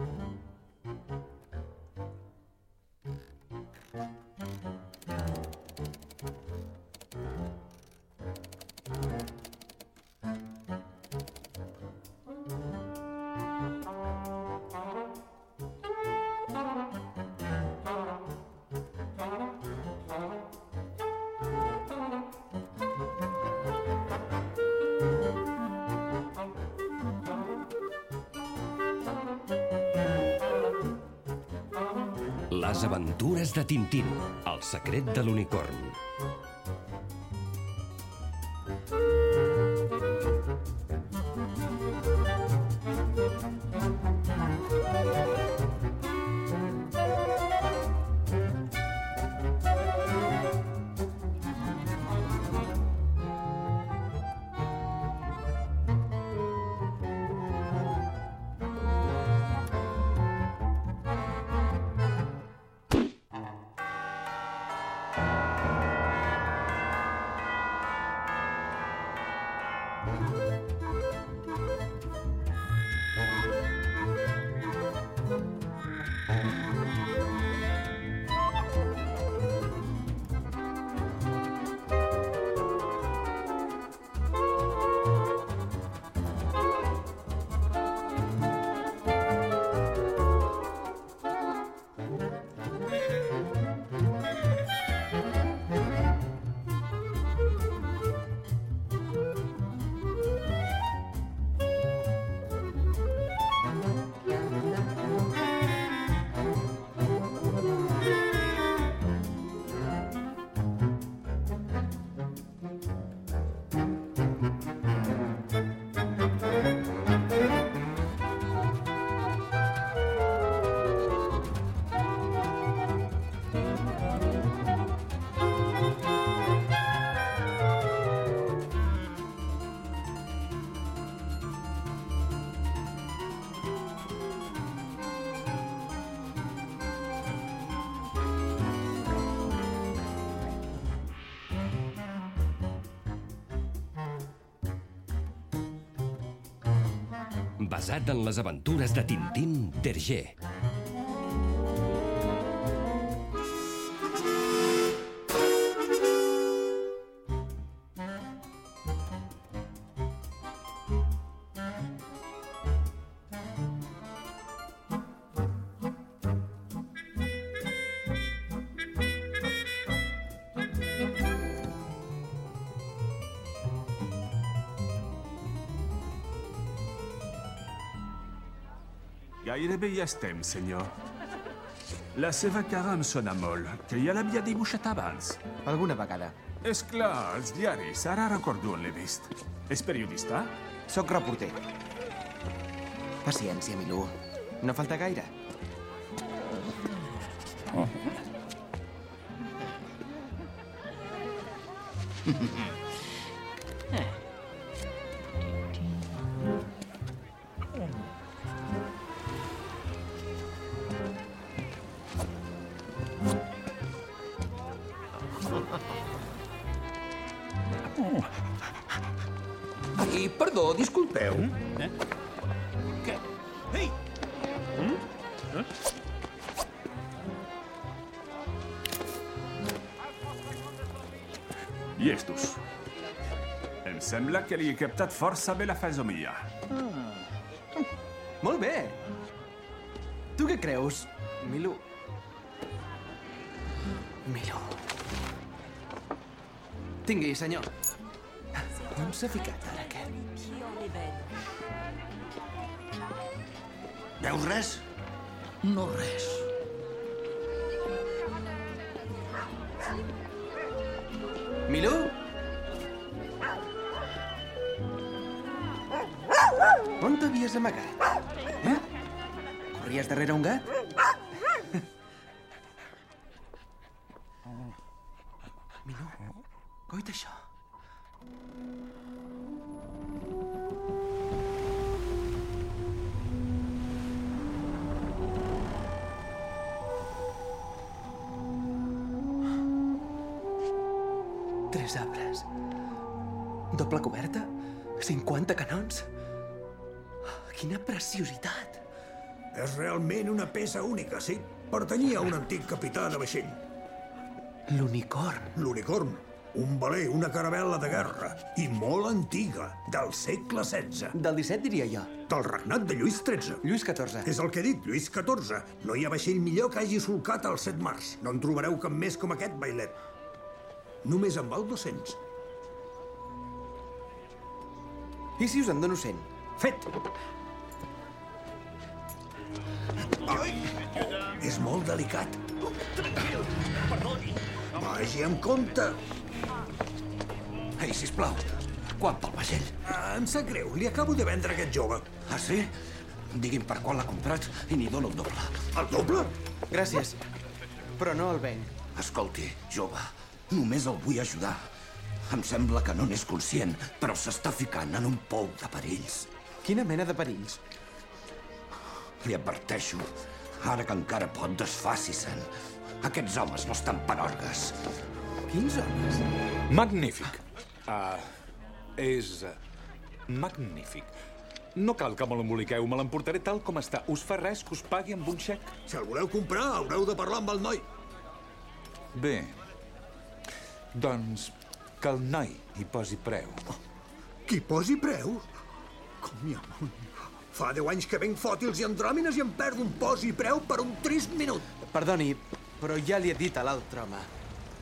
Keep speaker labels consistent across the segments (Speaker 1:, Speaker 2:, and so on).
Speaker 1: Mm-hmm. Les aventures de Tintín, el secret de l'unicorn. Basat en les aventures de Tintín d'Hergé.
Speaker 2: Hi estem, senyor. La seva cara em sona molt, que ja l'havia dibuixat abans.
Speaker 3: Alguna vegada.
Speaker 2: És clar, els diaris, ara recordo on l'he vist. És periodista?
Speaker 3: Soc reporter. Paciència, Milú. No falta gaire.
Speaker 2: Que li he captat força bé la fesomia.
Speaker 3: Molt bé. Tu què creus, Milú? Milú. Tingui, senyor. On s'ha ficat t'havies amagat? Eh? Corries darrere un gat?
Speaker 4: Peça única, sí. Pertanyia a un antic capità de vaixell.
Speaker 5: L'unicorn.
Speaker 4: L'unicorn. Un veler, una caravel·la de guerra. I molt antiga, del segle XVI.
Speaker 5: Del 17, diria jo.
Speaker 4: Del regnat de Lluís XIII.
Speaker 5: Lluís XIV.
Speaker 4: És el que he dit, Lluís XIV. No hi ha vaixell millor que hagi solcat el 7 març. No en trobareu cap més com aquest, bailet. Només en val 200.
Speaker 5: I si us en dono 100?
Speaker 4: Fet! Ai, és molt delicat. Vagi amb compte.
Speaker 6: Ei, sisplau, quant pel vaixell?
Speaker 4: Ah, em sap greu, li acabo de vendre aquest jove.
Speaker 6: Ah, sí? Digui'm per quan l'ha comprat i n'hi dono el doble.
Speaker 4: El doble?
Speaker 5: Gràcies. Però no el venc.
Speaker 6: Escolti, jove, només el vull ajudar. Em sembla que no n'és conscient, però s'està ficant en un pou de perills.
Speaker 5: Quina mena de perills?
Speaker 6: Li adverteixo, ara que encara pot, desfaci-se'n. Aquests homes no estan per orgues.
Speaker 5: Quins homes?
Speaker 7: Magnífic. Uh, és... Uh, magnífic. No cal que me l'emboliqueu, me l'emportaré tal com està. Us fa res que us pagui amb un xec?
Speaker 4: Si el voleu comprar, haureu de parlar amb el noi.
Speaker 7: Bé. Doncs que el noi hi posi preu.
Speaker 4: Qui posi preu? Com hi amunt. Fa deu anys que venc fòtils i andròmines i em perdo un posi preu per un trist minut.
Speaker 5: Perdoni, però ja li he dit a l'altre home.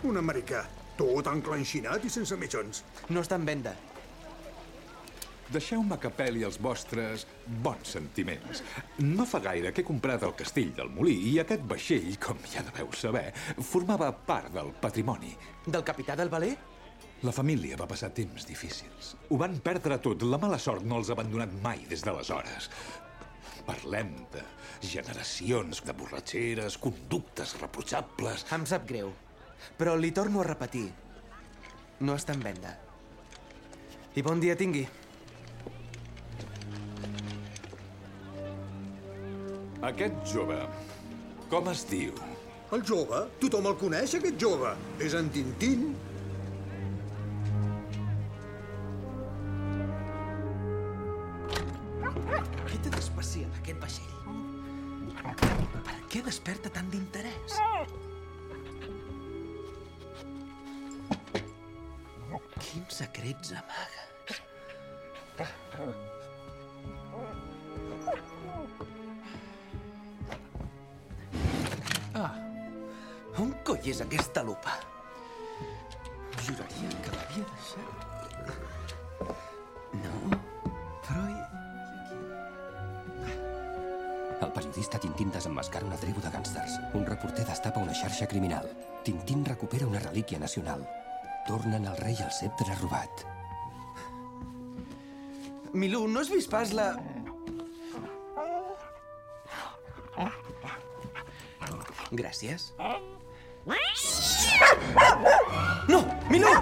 Speaker 4: Un americà, tot enclenxinat i sense mitjons.
Speaker 5: No està en venda.
Speaker 7: Deixeu-me que peli els vostres bons sentiments. No fa gaire que he comprat el castell del Molí i aquest vaixell, com ja deveu saber, formava part del patrimoni.
Speaker 5: Del capità del valer?
Speaker 7: La família va passar temps difícils. Ho van perdre tot. La mala sort no els ha abandonat mai des d'aleshores. Parlem de generacions de borratxeres, conductes reprotxables...
Speaker 5: Em sap greu. Però li torno a repetir. No està en venda. I bon dia tingui.
Speaker 7: Aquest jove, com es diu?
Speaker 4: El jove? Tothom el coneix, aquest jove. És en Tintín.
Speaker 3: Què té d'especial aquest vaixell? Per què desperta tant d'interès? Quins secrets amaga? Ah, on coi és aquesta lupa? Juraria que l'havia deixat.
Speaker 1: El periodista Tintín desemmascara una tribu de gàngsters. Un reporter destapa una xarxa criminal. Tintín recupera una relíquia nacional. Tornen al rei el sceptre robat.
Speaker 5: Milú, no has vist pas la... Gràcies. No! Milú!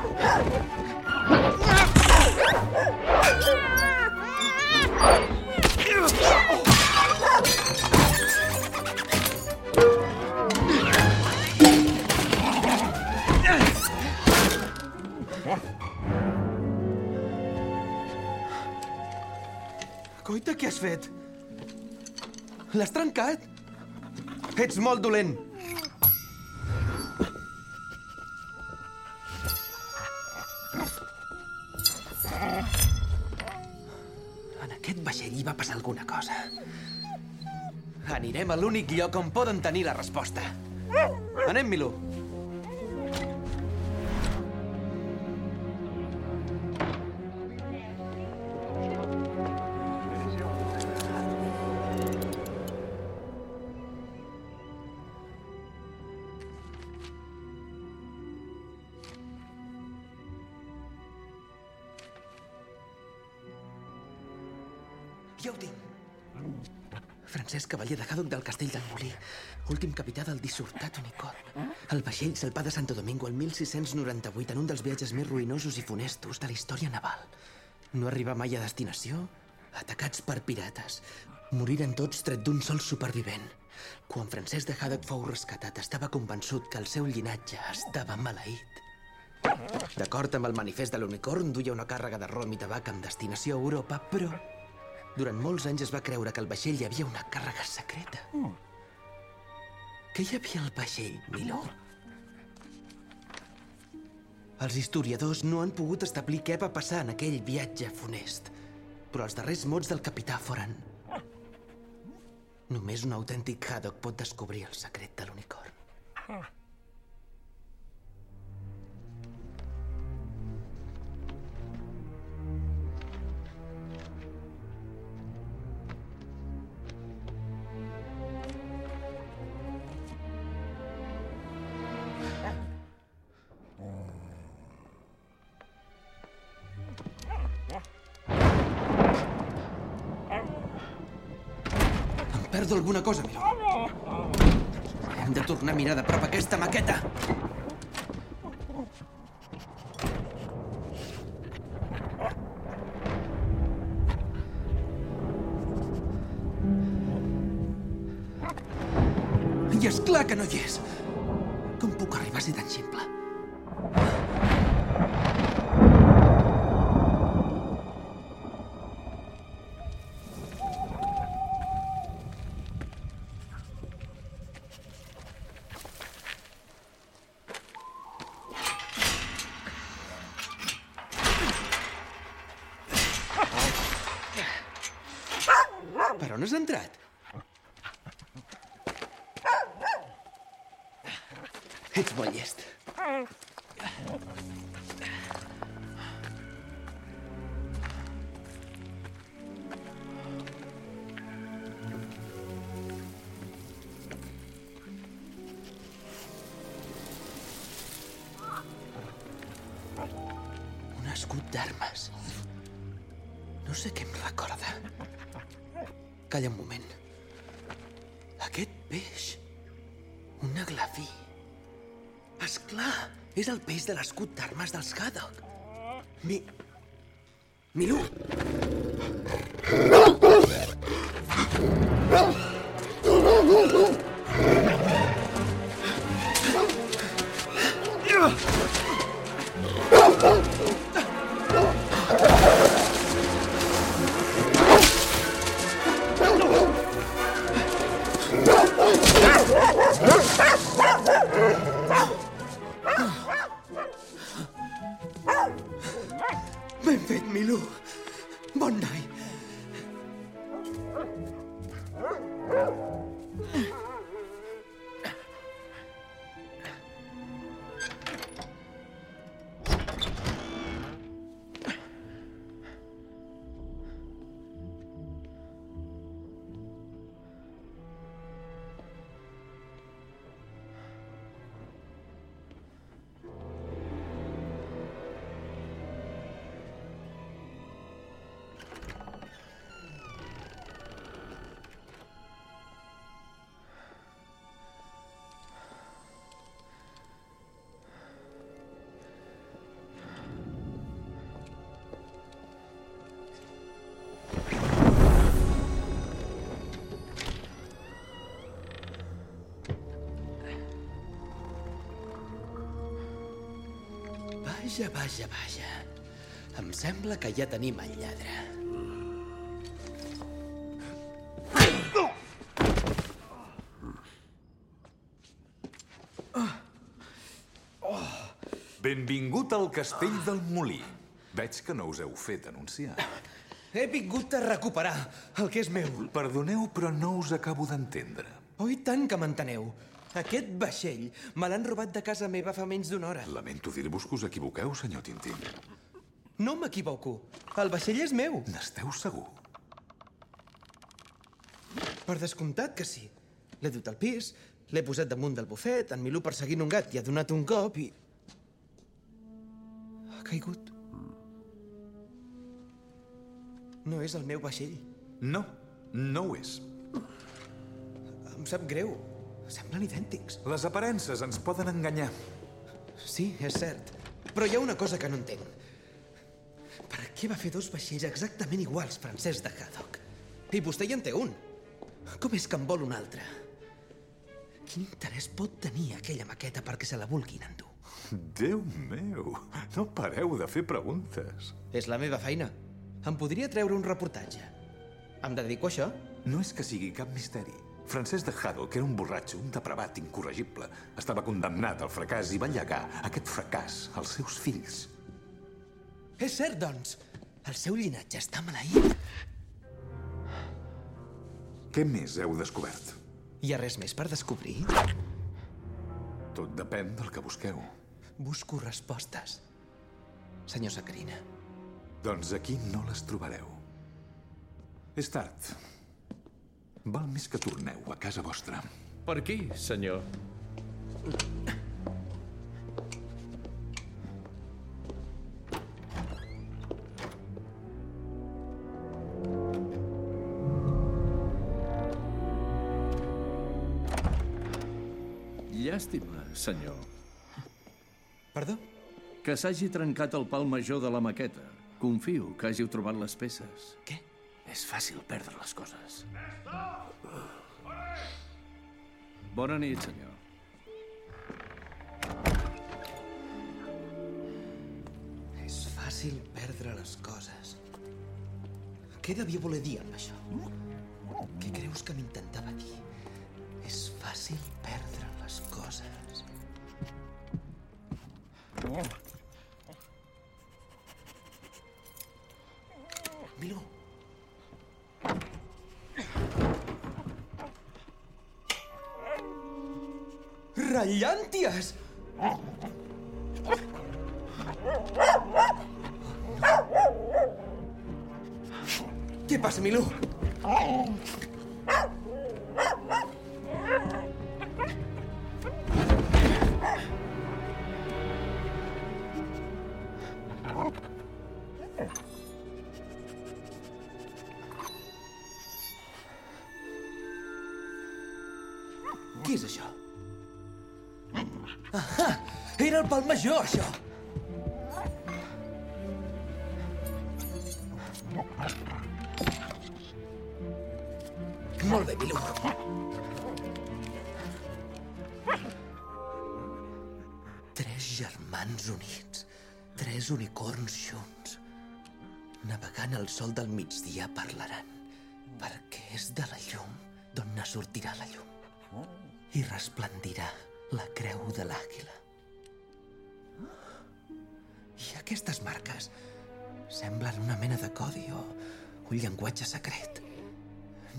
Speaker 5: Coita, què has fet? L'has trencat? Ets molt dolent.
Speaker 3: En aquest vaixell hi va passar alguna cosa.
Speaker 5: Anirem a l'únic lloc on poden tenir la resposta. Anem, Milú.
Speaker 3: Haddock del Castell del Molí, últim capità del dissortat unicorn. El vaixell salpà de Santo Domingo el 1698 en un dels viatges més ruïnosos i funestos de la història naval. No arribar mai a destinació, atacats per pirates. Moriren tots tret d'un sol supervivent. Quan Francesc de Haddock fou rescatat, estava convençut que el seu llinatge estava maleït. D'acord amb el manifest de l'unicorn, duia una càrrega de rom i tabac amb destinació a Europa, però Durant molts anys es va creure que al vaixell hi havia una càrrega secreta. Què hi havia al vaixell, Milo? Els historiadors no han pogut establir què va passar en aquell viatge funest, però els darrers mots del capità foren... Només un autèntic Haddock pot descobrir el secret de l'unicorn. Perdo alguna cosa, Milo. Hem de tornar a mirar de prop aquesta maqueta. I és clar que no hi és. De l'escut d'armes dels Haddock. Mi... Vaja, vaja, vaja. Em sembla que ja tenim el lladre.
Speaker 7: Benvingut al castell del Molí. Veig que no us heu fet anunciar.
Speaker 3: He vingut a recuperar el que és meu.
Speaker 7: Perdoneu, però no us acabo d'entendre.
Speaker 3: Oh, i tant que m'enteneu. Aquest vaixell me l'han robat de casa meva fa menys d'una hora.
Speaker 7: Lamento dir-vos que us equivoqueu, senyor Tintín.
Speaker 3: No m'equivoco. El vaixell és meu.
Speaker 7: N'esteu segur?
Speaker 3: Per descomptat que sí. L'he dut al pis, l'he posat damunt del bufet, en Milú perseguint un gat i ha donat un cop i... Ha caigut. No és el meu vaixell.
Speaker 7: No, no ho és.
Speaker 3: Em sap greu. Semblen idèntics.
Speaker 7: Les aparences ens poden enganyar.
Speaker 3: Sí, és cert. Però hi ha una cosa que no entenc. Per què va fer dos vaixells exactament iguals, Francesc de Haddock? I vostè ja en té un. Com és que en vol un altre? Quin interès pot tenir aquella maqueta perquè se la vulguin endur?
Speaker 7: Déu meu, no pareu de fer preguntes.
Speaker 3: És la meva feina. Em podria treure un reportatge. Em dedico a això?
Speaker 7: No és que sigui cap misteri. Francesc de Haddock era un borratxo, un depravat incorregible. Estava condemnat al fracàs i va llegar aquest fracàs als seus fills.
Speaker 3: És cert, doncs. El seu llinatge està maleït.
Speaker 7: Què més heu descobert?
Speaker 3: Hi ha res més per descobrir?
Speaker 7: Tot depèn del que busqueu.
Speaker 3: Busco respostes. Senyor Sacarina.
Speaker 7: Doncs aquí no les trobareu. És tard. Val més que torneu a casa vostra.
Speaker 8: Per aquí, senyor. Llàstima, senyor.
Speaker 3: Perdó?
Speaker 8: Que s'hagi trencat el pal major de la maqueta. Confio que hàgiu trobat les peces.
Speaker 3: Què?
Speaker 8: És fàcil perdre les coses. Bona nit, senyor.
Speaker 3: És fàcil perdre les coses. Què devia voler dir amb això? Què creus que m'intentava dir? És fàcil perdre les coses. Milú. Rellànties! Què passa, Milú? Sol del migdia parlaran. Perquè és de la llum d'on ne sortirà la llum. I resplendirà la creu de l'àguila. I aquestes marques semblen una mena de codi o un llenguatge secret.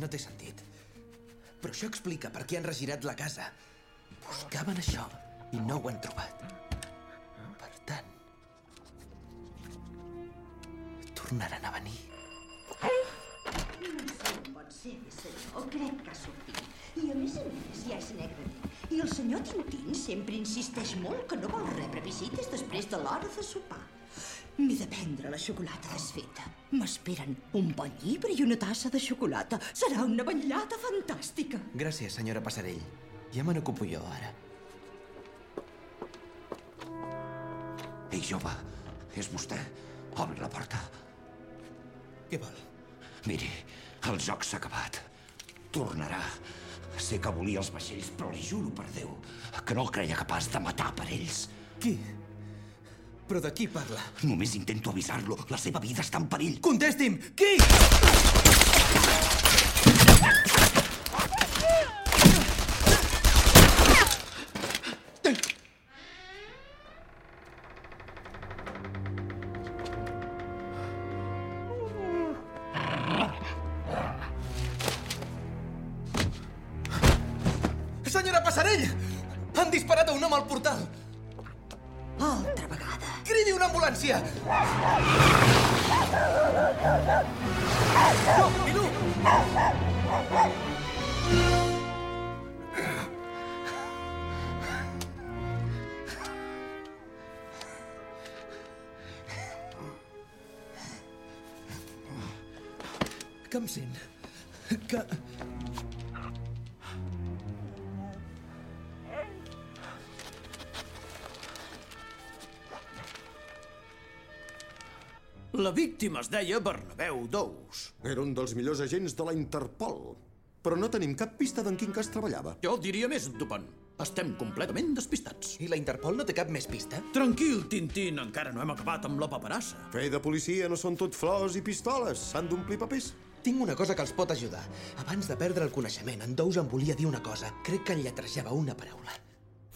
Speaker 3: No té sentit. Però això explica per què han regirat la casa. Buscaven això i no ho han trobat. Per tant, tornaran a venir.
Speaker 9: Ser, senyor. Crec que ha sortit. I a més a més ja és negre. I el senyor Tintín sempre insisteix molt que no vol rebre visites després de l'hora de sopar. M'he de prendre la xocolata desfeta. M'esperen un bon llibre i una tassa de xocolata. Serà una vetllada fantàstica.
Speaker 3: Gràcies, senyora Passarell. Ja me n'ocupo jo, ara.
Speaker 6: Ei, jove, és vostè? Obri la porta.
Speaker 3: Què vol?
Speaker 6: Miri, el joc s'ha acabat. Tornarà. Sé que volia els vaixells, però li juro per Déu que no el creia capaç de matar per ells.
Speaker 3: Qui? Però de qui parla?
Speaker 6: Només intento avisar-lo. La seva vida està en perill.
Speaker 3: Contesti'm! Qui? Senyora Passarell! Han disparat a un home al portal!
Speaker 9: Altra vegada.
Speaker 3: Cridi una ambulància! No, Milú! Que em sent? Que...
Speaker 10: La víctima es deia Bernabéu Dous.
Speaker 4: Era un dels millors agents de la Interpol. Però no tenim cap pista d'en quin cas treballava.
Speaker 10: Jo diria més, Dupont. Estem completament despistats.
Speaker 3: I la Interpol no té cap més pista?
Speaker 10: Tranquil, Tintín, encara no hem acabat amb la paperassa.
Speaker 4: Fer de policia no són tot flors i pistoles. S'han d'omplir papers.
Speaker 3: Tinc una cosa que els pot ajudar. Abans de perdre el coneixement, en Dous em volia dir una cosa. Crec que en lletrejava una paraula.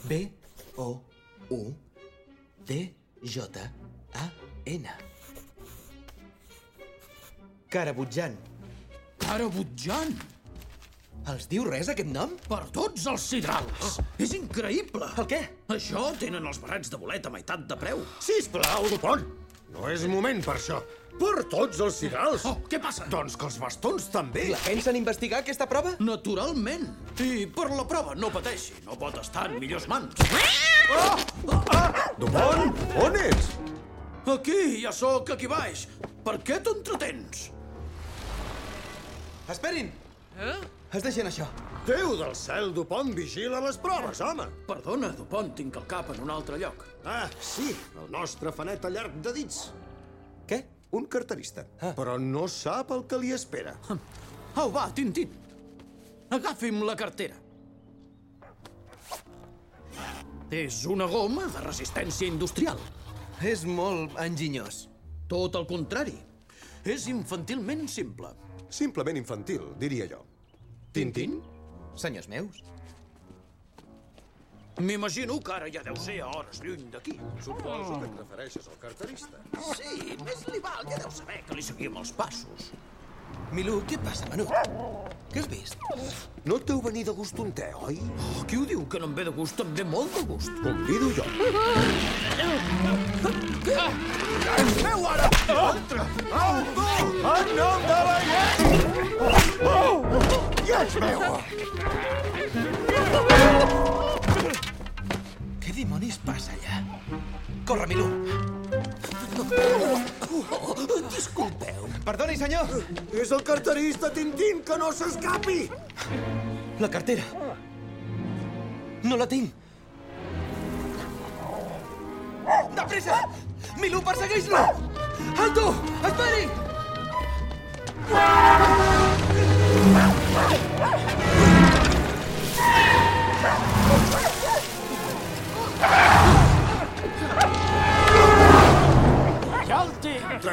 Speaker 3: B-O-U-D-J-A-N. Carabutjant.
Speaker 8: Carabutjant?
Speaker 3: Els diu res, aquest nom?
Speaker 8: Per tots els sidrals. És increïble.
Speaker 3: El què?
Speaker 8: Això tenen els barrets de bolet a meitat de preu.
Speaker 4: Sisplau, Dupont! No és moment per això. Per tots els cigals.
Speaker 8: Oh, què passa?
Speaker 4: Doncs que els bastons també.
Speaker 3: La pensen investigar, aquesta prova?
Speaker 8: Naturalment. I per la prova, no pateixi. No pot estar en millors mans.
Speaker 4: Dupont, on ets?
Speaker 8: Aquí, ja sóc aquí baix. Per què t'entretens?
Speaker 3: Esperin! Eh? Es deixen això.
Speaker 4: Déu del cel, Dupont, vigila les proves, home.
Speaker 8: Perdona, Dupont, tinc el cap en un altre lloc.
Speaker 4: Ah, sí, el nostre fanet a llarg de dits.
Speaker 3: Què?
Speaker 4: Un carterista. Ah. Però no sap el que li espera.
Speaker 8: Au, va, Tintín. Agafi'm la cartera. És una goma de resistència industrial.
Speaker 3: És molt enginyós.
Speaker 8: Tot el contrari. És infantilment simple.
Speaker 4: Simplement infantil, diria jo. Tintín?
Speaker 3: Senyors meus.
Speaker 8: M'imagino que ara ja deu ser a hores lluny d'aquí.
Speaker 4: Suposo que et refereixes al carterista.
Speaker 8: Sí, més li val, ja deu saber que li seguim els passos.
Speaker 3: Milú, què passa, Menut? Què has vist?
Speaker 4: No et deu venir de gust un te, oi?
Speaker 8: Oh, qui ho diu que no em ve de gust? Em ve molt de gust.
Speaker 4: Convido jo.
Speaker 8: Què? Feu ara! Altre!
Speaker 4: Au, tu! En nom de la llei! Oh! Ja ets meu!
Speaker 3: Què dimonis passa allà? Corre, Milú!
Speaker 8: Disculpeu.
Speaker 3: Perdoni, senyor!
Speaker 4: És el carterista Tintín, que no s'escapi!
Speaker 3: La cartera. No la tinc. De pressa! Milú, persegueix-lo! Alto! Esperi!
Speaker 8: Ja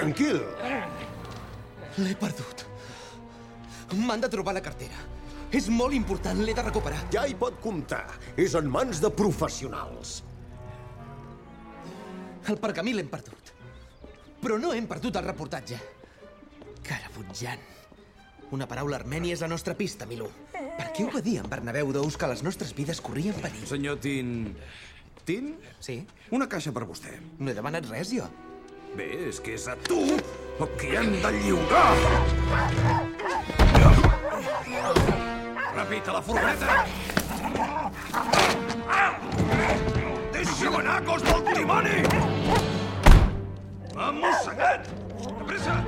Speaker 4: Tranquil.
Speaker 3: L'he perdut. M'han de trobar la cartera. És molt important, l'he de recuperar.
Speaker 4: Ja hi pot comptar. És en mans de professionals.
Speaker 3: El pergamí l'hem perdut. Però no hem perdut el reportatge. Carabutjant. Una paraula armènia és la nostra pista, Milú. Per què ho va dir en Bernabéu d'Ous que les nostres vides corrien perill?
Speaker 11: Senyor Tin... Tin?
Speaker 3: Sí?
Speaker 11: Una caixa per vostè.
Speaker 3: No he demanat res, jo.
Speaker 11: Bé, és que és a tu el que hem de lliurar! Repita la furgoneta! Deixa'm anar, cos del dimoni! M'ha mossegat! De pressa!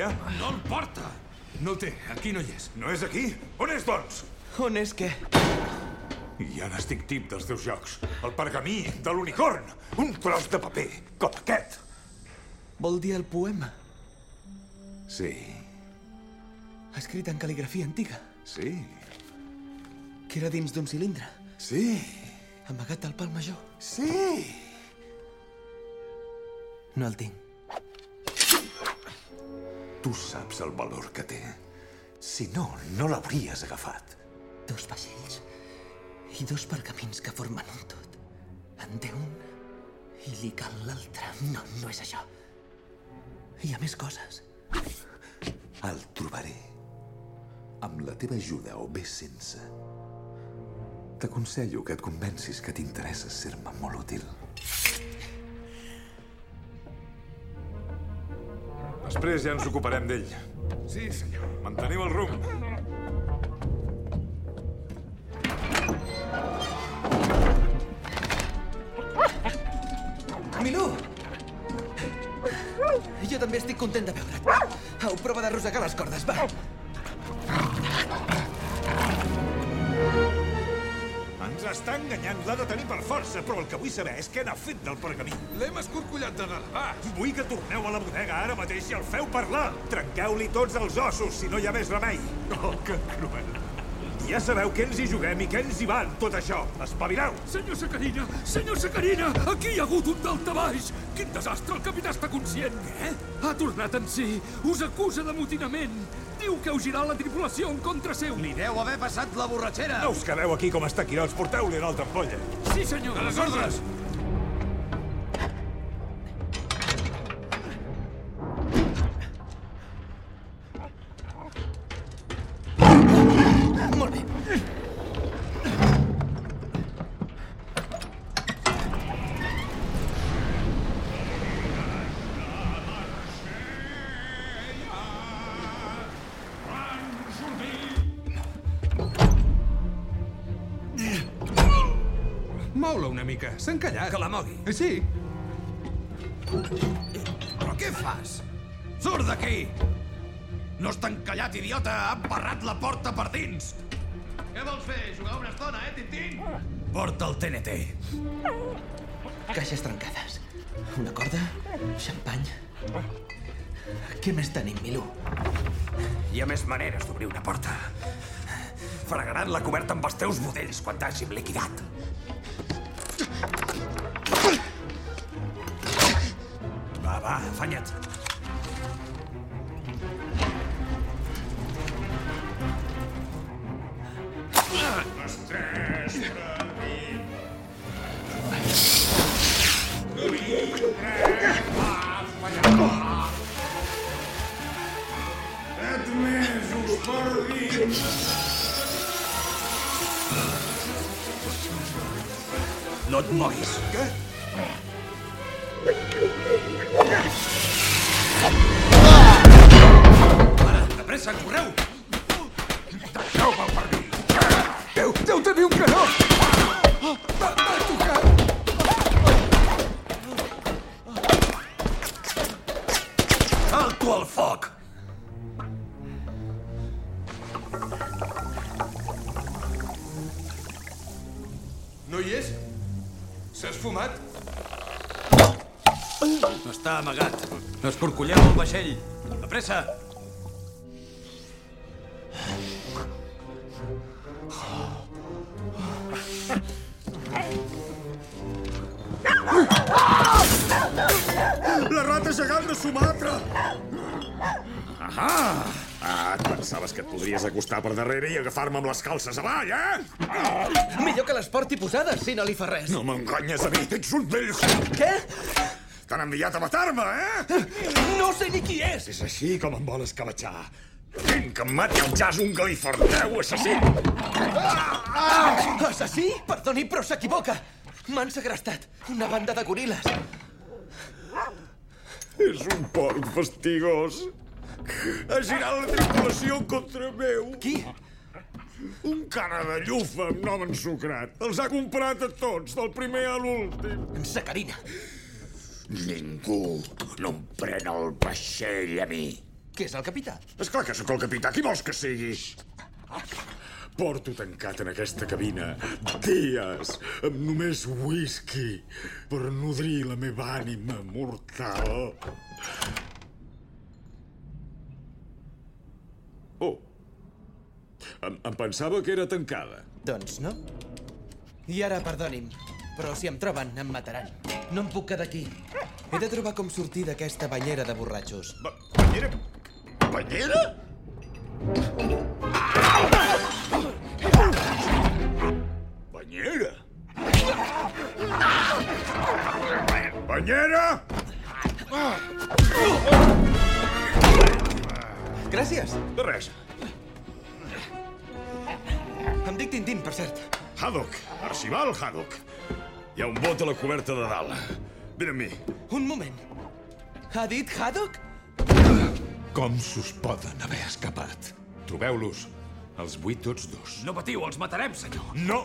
Speaker 12: Ja?
Speaker 11: No el porta.
Speaker 12: No el té, aquí no hi és.
Speaker 13: No és aquí? On és, doncs?
Speaker 3: On és què?
Speaker 11: Ja n'estic tip dels teus jocs. El pergamí de l'unicorn. Un tros de paper, com aquest.
Speaker 3: Vol dir el poema?
Speaker 11: Sí,
Speaker 3: Escrit en cal·ligrafia antiga.
Speaker 11: sí,
Speaker 3: Que era dins d'un cilindre.
Speaker 11: sí,
Speaker 3: Amagat al pal major.
Speaker 11: sí.
Speaker 3: No el tinc.
Speaker 11: Tu saps el valor que té. Si no, no l'hauries agafat.
Speaker 7: Dos vaixells i dos pergamins que formen un tot. En té un i li cal l'altre. No, no és això. Hi ha més coses.
Speaker 11: El trobaré. Amb la teva ajuda o bé sense. T'aconsello que et convencis que t'interessa ser-me molt útil. Després ja ens ocuparem d'ell. Sí, senyor. Manteniu el rumb.
Speaker 3: Milú! Jo també estic content de veure't. Au, prova d'arrossegar les cordes, va.
Speaker 11: Enganyant, l'ha de tenir per força, però el que vull saber és què n'ha fet del pergamí.
Speaker 14: L'hem escorcollat de dalt.
Speaker 11: Vull que torneu a la bodega ara mateix i el feu parlar. Trenqueu-li tots els ossos, si no hi ha més remei. Oh, que cruel. Ja sabeu què ens hi juguem i què ens hi van, tot això. Espavileu!
Speaker 15: Senyor Sacarina! Senyor Sacarina! Aquí hi ha hagut un daltabaix! Quin desastre! El capità està conscient! Què? Ha tornat en si! Us acusa d'amotinament! Diu que heu girat la tripulació en contra seu!
Speaker 14: Li deu haver passat la borratxera.
Speaker 11: No us quedeu aquí com estaquirots, porteu-li una altra ampolla.
Speaker 15: Sí, senyor!
Speaker 14: A les ordres!
Speaker 3: Molt
Speaker 14: mica. S'ha encallat.
Speaker 8: Que la mogui.
Speaker 14: Eh, Sí.
Speaker 8: Però què fas? Surt d'aquí! No està encallat, idiota! Ha embarrat la porta per dins!
Speaker 14: Què vols fer? Jugar una estona, eh, Tintín?
Speaker 8: Porta el TNT.
Speaker 7: Caixes trencades. Una corda, xampany... Què més tenim, Milú?
Speaker 8: Hi ha més maneres d'obrir una porta. Fregaran la coberta amb els teus budells quan t'hàgim liquidat. Va, va,
Speaker 11: La rata gegant de Sumatra! Ah! Ah, et pensaves que et podries acostar per darrere i agafar-me amb les calces avall, eh?
Speaker 3: Millor que les porti posades, si no li fa res.
Speaker 11: No m'enganyes a mi, ets un vell...
Speaker 3: Què?
Speaker 11: T'han enviat a matar-me, eh?
Speaker 3: No sé ni qui és!
Speaker 11: És així com em vol escabetxar. Fent que em mati el jazz un galifardeu assassí!
Speaker 3: Ah! Assassí? Perdoni, però s'equivoca. M'han segrestat. Una banda de goril·les.
Speaker 11: És un porc fastigós. Ha girat la tripulació contra meu.
Speaker 3: Qui?
Speaker 11: Un cara de llufa amb nom ensucrat. Els ha comprat a tots, del primer a l'últim.
Speaker 3: Sacarina.
Speaker 16: Ningú no em pren el vaixell a mi.
Speaker 3: Què és el capità?
Speaker 11: És clar que sóc el capità. Qui vols que sigui? Porto tancat en aquesta cabina dies amb només whisky per nodrir la meva ànima mortal. Oh, em, em pensava que era tancada.
Speaker 3: Doncs no. I ara, perdoni'm, però si em troben, em mataran. No em puc quedar aquí. He de trobar com sortir d'aquesta banyera de borratxos.
Speaker 11: Ba banyera? Banyera? Banyera? Banyera?
Speaker 3: Gràcies.
Speaker 11: De res.
Speaker 3: Em dic Tintín, per cert.
Speaker 11: Haddock, Arcival Haddock. Hi ha un bot a la coberta de dalt. Vine amb mi.
Speaker 3: Un moment. Ha dit Haddock?
Speaker 7: Com s'us poden haver escapat? Trobeu-los. Els vull tots dos.
Speaker 8: No patiu, els matarem, senyor.
Speaker 7: No!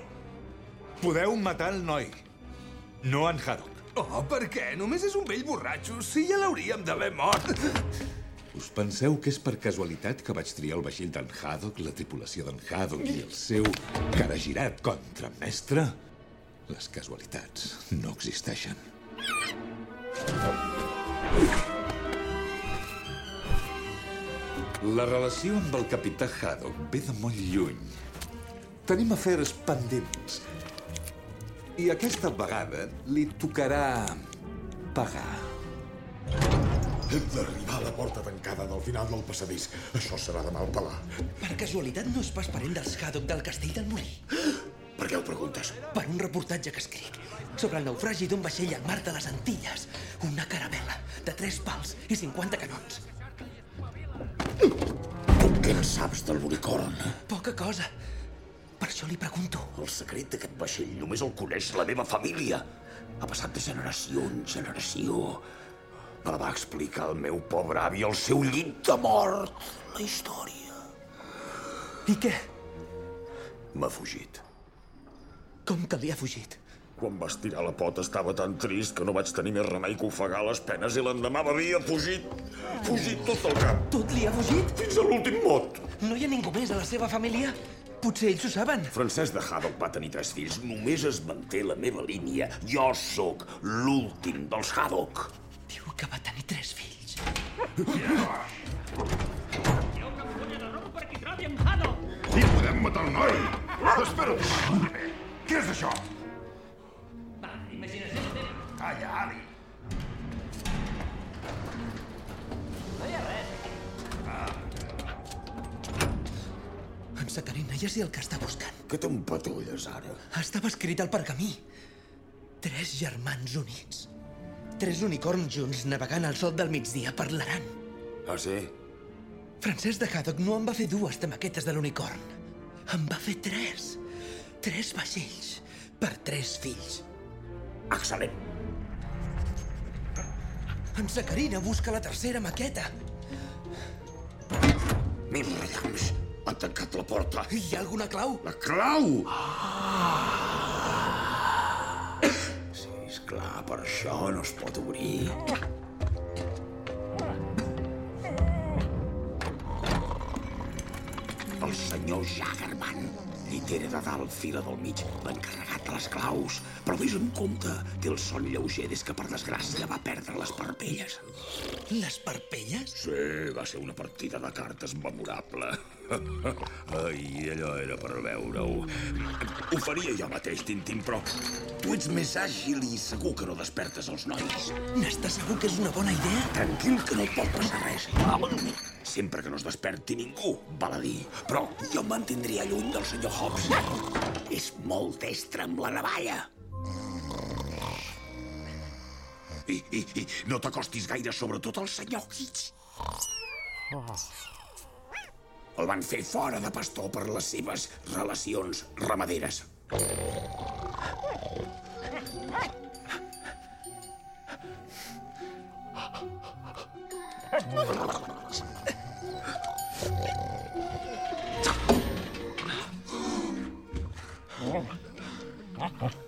Speaker 7: Podeu matar el noi. No en Haddock.
Speaker 17: Oh, per què? Només és un vell borratxo. Sí, ja l'hauríem d'haver mort.
Speaker 7: Us penseu que és per casualitat que vaig triar el vaixell d'en Haddock, la tripulació d'en Haddock i el seu cara girat contramestre? Les casualitats no existeixen. La relació amb el capità Haddock ve de molt lluny. Tenim afers pendents. I aquesta vegada li tocarà pagar.
Speaker 11: Hem d'arribar a la porta tancada del final del passadís. Això serà de mal pelar.
Speaker 3: Per casualitat no és pas parent dels Haddock del castell del Molí.
Speaker 11: Per què ho preguntes?
Speaker 3: Per un reportatge que escric sobre el naufragi d'un vaixell al mar de les Antilles. Una caravela de tres pals i 50 canons.
Speaker 16: Tu què en saps del l'unicorn?
Speaker 3: Poca cosa. Per això li pregunto.
Speaker 16: El secret d'aquest vaixell només el coneix la meva família. Ha passat de generació en generació. Me la va explicar el meu pobre avi al seu llit de mort. La història.
Speaker 3: I què?
Speaker 16: M'ha fugit.
Speaker 3: Com que li ha fugit?
Speaker 11: Quan vas tirar la pota estava tan trist que no vaig tenir més remei que ofegar les penes i l'endemà m'havia fugit. Fugit tot el cap.
Speaker 3: Tot li ha fugit?
Speaker 11: Fins a l'últim mot.
Speaker 3: No hi ha ningú més a la seva família? Potser ells ho saben.
Speaker 16: Francesc de Haddock va tenir tres fills. Només es manté la meva línia. Jo sóc l'últim dels Haddock.
Speaker 3: Diu que va tenir tres fills.
Speaker 11: I podem matar el noi. Espera't. Què és això?
Speaker 3: Ja sé el que està buscant.
Speaker 16: Què t'empatolles, ara?
Speaker 3: Estava escrit al pergamí. Tres germans units. Tres unicorns junts navegant al sol del migdia parlaran.
Speaker 16: Ah, sí?
Speaker 3: Francesc de Haddock no en va fer dues de maquetes de l'unicorn. En va fer tres. Tres vaixells. Per tres fills.
Speaker 16: Excel·lent.
Speaker 3: En Sacarina busca la tercera maqueta.
Speaker 16: Mil llamps. Han tancat la porta.
Speaker 3: Hi ha alguna clau?
Speaker 11: La clau!
Speaker 16: Sí, esclar, per això no es pot obrir. El senyor Jagerman, llitera de dalt, fila del mig, encarregat de les claus. Però vés amb compte, té el son lleuger des que, per desgràcia, va perdre les parpelles.
Speaker 3: Les parpelles?
Speaker 16: Sí, va ser una partida de cartes memorable. Ai, allò era per veure-ho. Ho faria jo mateix, Tintín, però tu ets més àgil i segur que no despertes els nois.
Speaker 3: N'estàs segur que és una bona idea?
Speaker 16: Tranquil, que no et pot passar res. Sempre que no es desperti ningú, val a dir. Però jo em mantindria lluny del senyor Hobbs. És molt destre amb la navalla. I, i, i no t'acostis gaire, sobretot al senyor Hitch. El van fer fora de pastor per les seves relacions ramaderes.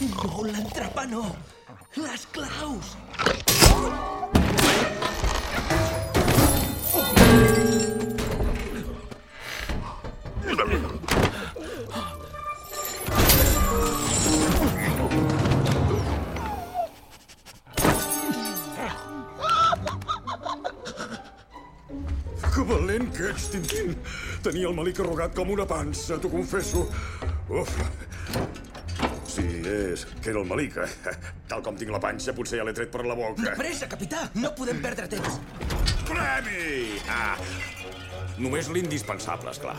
Speaker 3: No, l'entrepà no.
Speaker 18: Les claus!
Speaker 11: Que valent que ets, Tintín. Tenia el malic arrugat com una pansa, t'ho confesso. Uf. Sí, és que era el malic. eh? Tal com tinc la panxa, potser ja l'he tret per la boca.
Speaker 18: Pressa, capità! No podem perdre temps.
Speaker 11: Premi! Ah, només l'indispensable, esclar.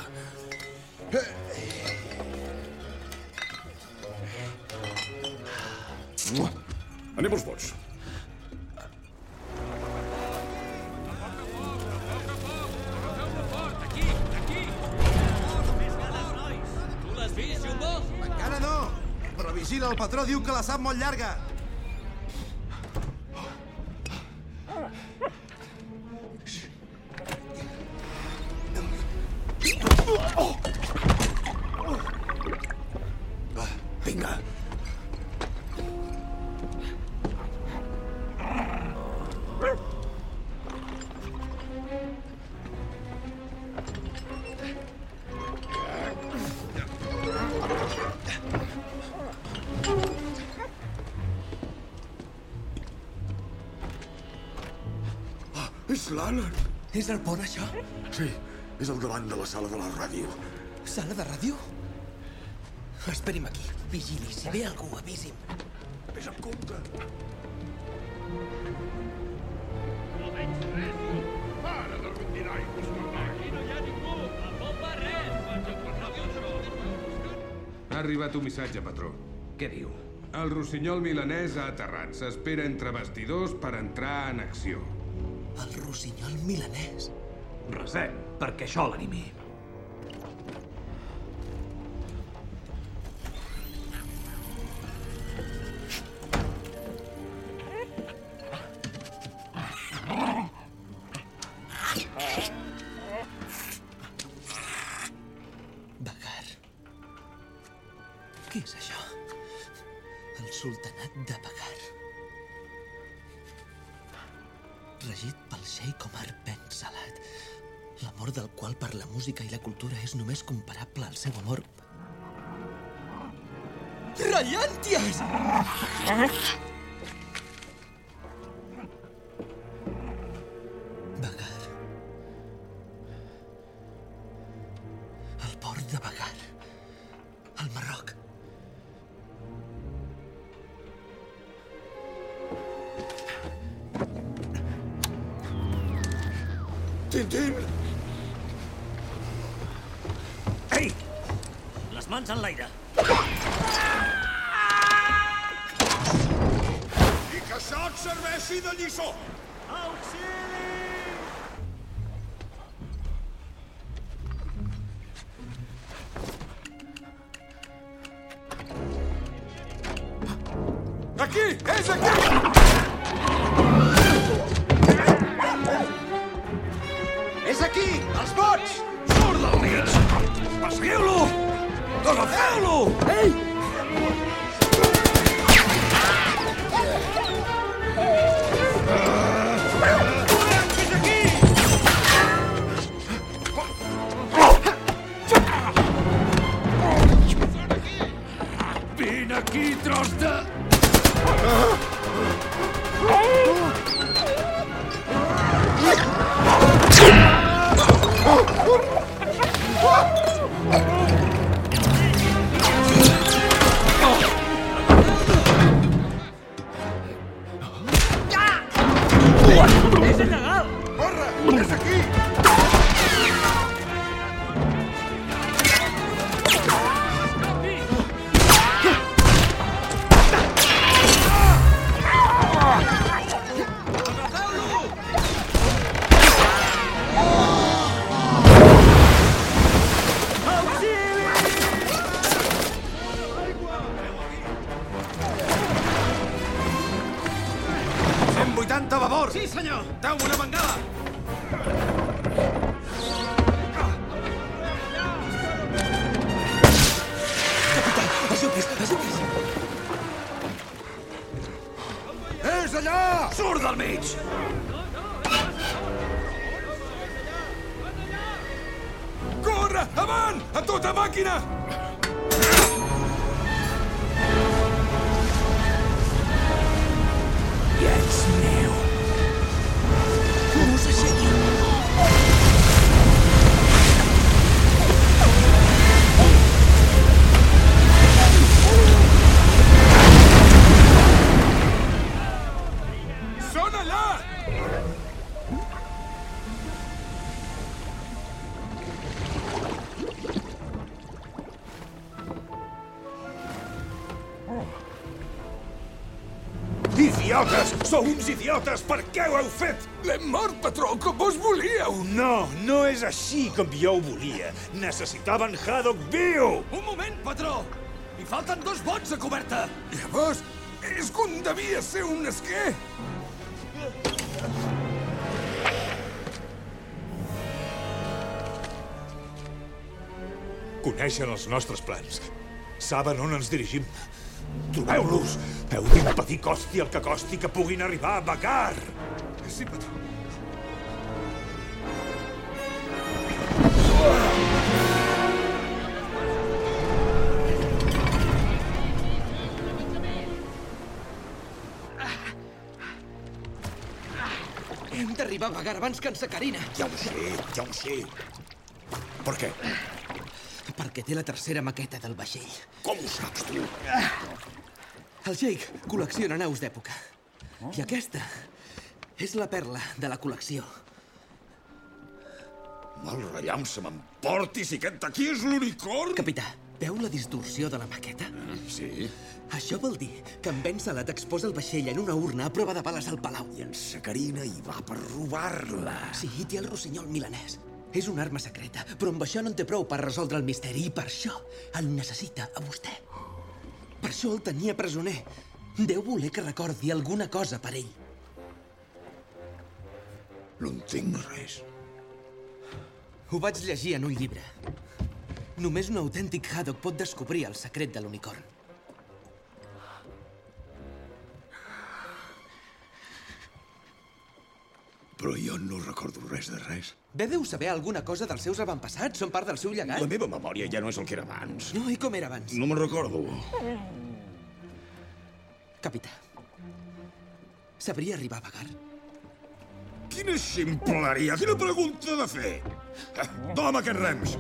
Speaker 11: Anem als vots.
Speaker 16: Vigila, el patró diu que la sap molt llarga.
Speaker 11: És
Speaker 18: el pont, això?
Speaker 11: Sí, és al davant de la sala de la ràdio.
Speaker 18: Sala de ràdio? Esperi'm aquí. Vigili. Si ve algú, avisi'm.
Speaker 11: Vés amb compte.
Speaker 8: No veig res. Para de rondinar i buscar Aquí no hi ha ningú. Va res. Vaig a passar això.
Speaker 14: Ha arribat un missatge, patró.
Speaker 3: Què diu?
Speaker 14: El rossinyol milanès ha aterrat. S'espera entre bastidors per entrar en acció.
Speaker 18: Rossinyol milanès.
Speaker 3: Resem, perquè això l'animi.
Speaker 8: Les
Speaker 16: Uns idiotes! Per què ho heu fet?
Speaker 17: L'hem mort, patró, com vos volíeu!
Speaker 16: No, no és així com jo ho volia. Necessitaven Haddock viu!
Speaker 8: Un moment, patró! Hi falten dos bots a coberta!
Speaker 17: Llavors, és un devia ser un esquer!
Speaker 16: Coneixen els nostres plans. Saben on ens dirigim. Trobeu-los! D'impedir costi el que costi que puguin arribar a Bacar!
Speaker 17: Sí, patró.
Speaker 3: Hem d'arribar a Bagar abans que en Sacarina.
Speaker 16: Ja ho sé, ja ho sé. Per què?
Speaker 3: Perquè té la tercera maqueta del vaixell.
Speaker 16: Com ho saps, tu?
Speaker 3: El Jake col·lecciona naus d'època. I aquesta és la perla de la col·lecció.
Speaker 16: Mal rellam se m'emporti si aquest d'aquí és l'unicorn!
Speaker 3: Capità, veu la distorsió de la maqueta?
Speaker 16: Sí.
Speaker 3: Això vol dir que en Ben Salat exposa el vaixell en una urna a prova de bales al palau.
Speaker 16: I en Sacarina hi va per robar-la.
Speaker 3: Sí, té el rossinyol milanès. És una arma secreta, però amb això no en té prou per resoldre el misteri i per això el necessita a vostè. Per això el tenia presoner. Deu voler que recordi alguna cosa per ell.
Speaker 16: No entenc res.
Speaker 3: Ho vaig llegir en un llibre. Només un autèntic Haddock pot descobrir el secret de l'unicorn.
Speaker 16: Però jo no recordo res de res.
Speaker 3: Bé deu saber alguna cosa dels seus avantpassats? Són part del seu llegat?
Speaker 16: La meva memòria ja no és el que era abans.
Speaker 3: No, i com era abans?
Speaker 16: No me'n recordo.
Speaker 3: Capità, sabria arribar a Bagar?
Speaker 16: Quina ximpleria! Quina pregunta de fer! Eh, Doma aquests rems!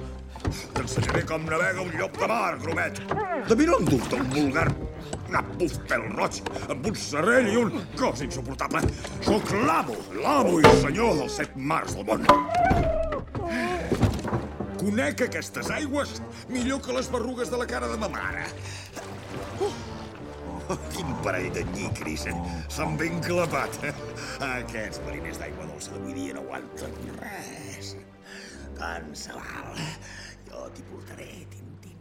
Speaker 16: T'ensenyaré com navega un llop de mar, gromet! De mi no en dubta un vulgar napuf pèl roig, amb un serrell i un cos insuportable. Sóc l'amo, l'amo i senyor dels set mars del món. Conec aquestes aigües millor que les berrugues de la cara de ma mare. Oh, quin parell de nyicris, eh? S'han ben clapat. Aquests mariners d'aigua dolça d'avui dia no aguanten res. Tant se val. Jo t'hi portaré, Tintín.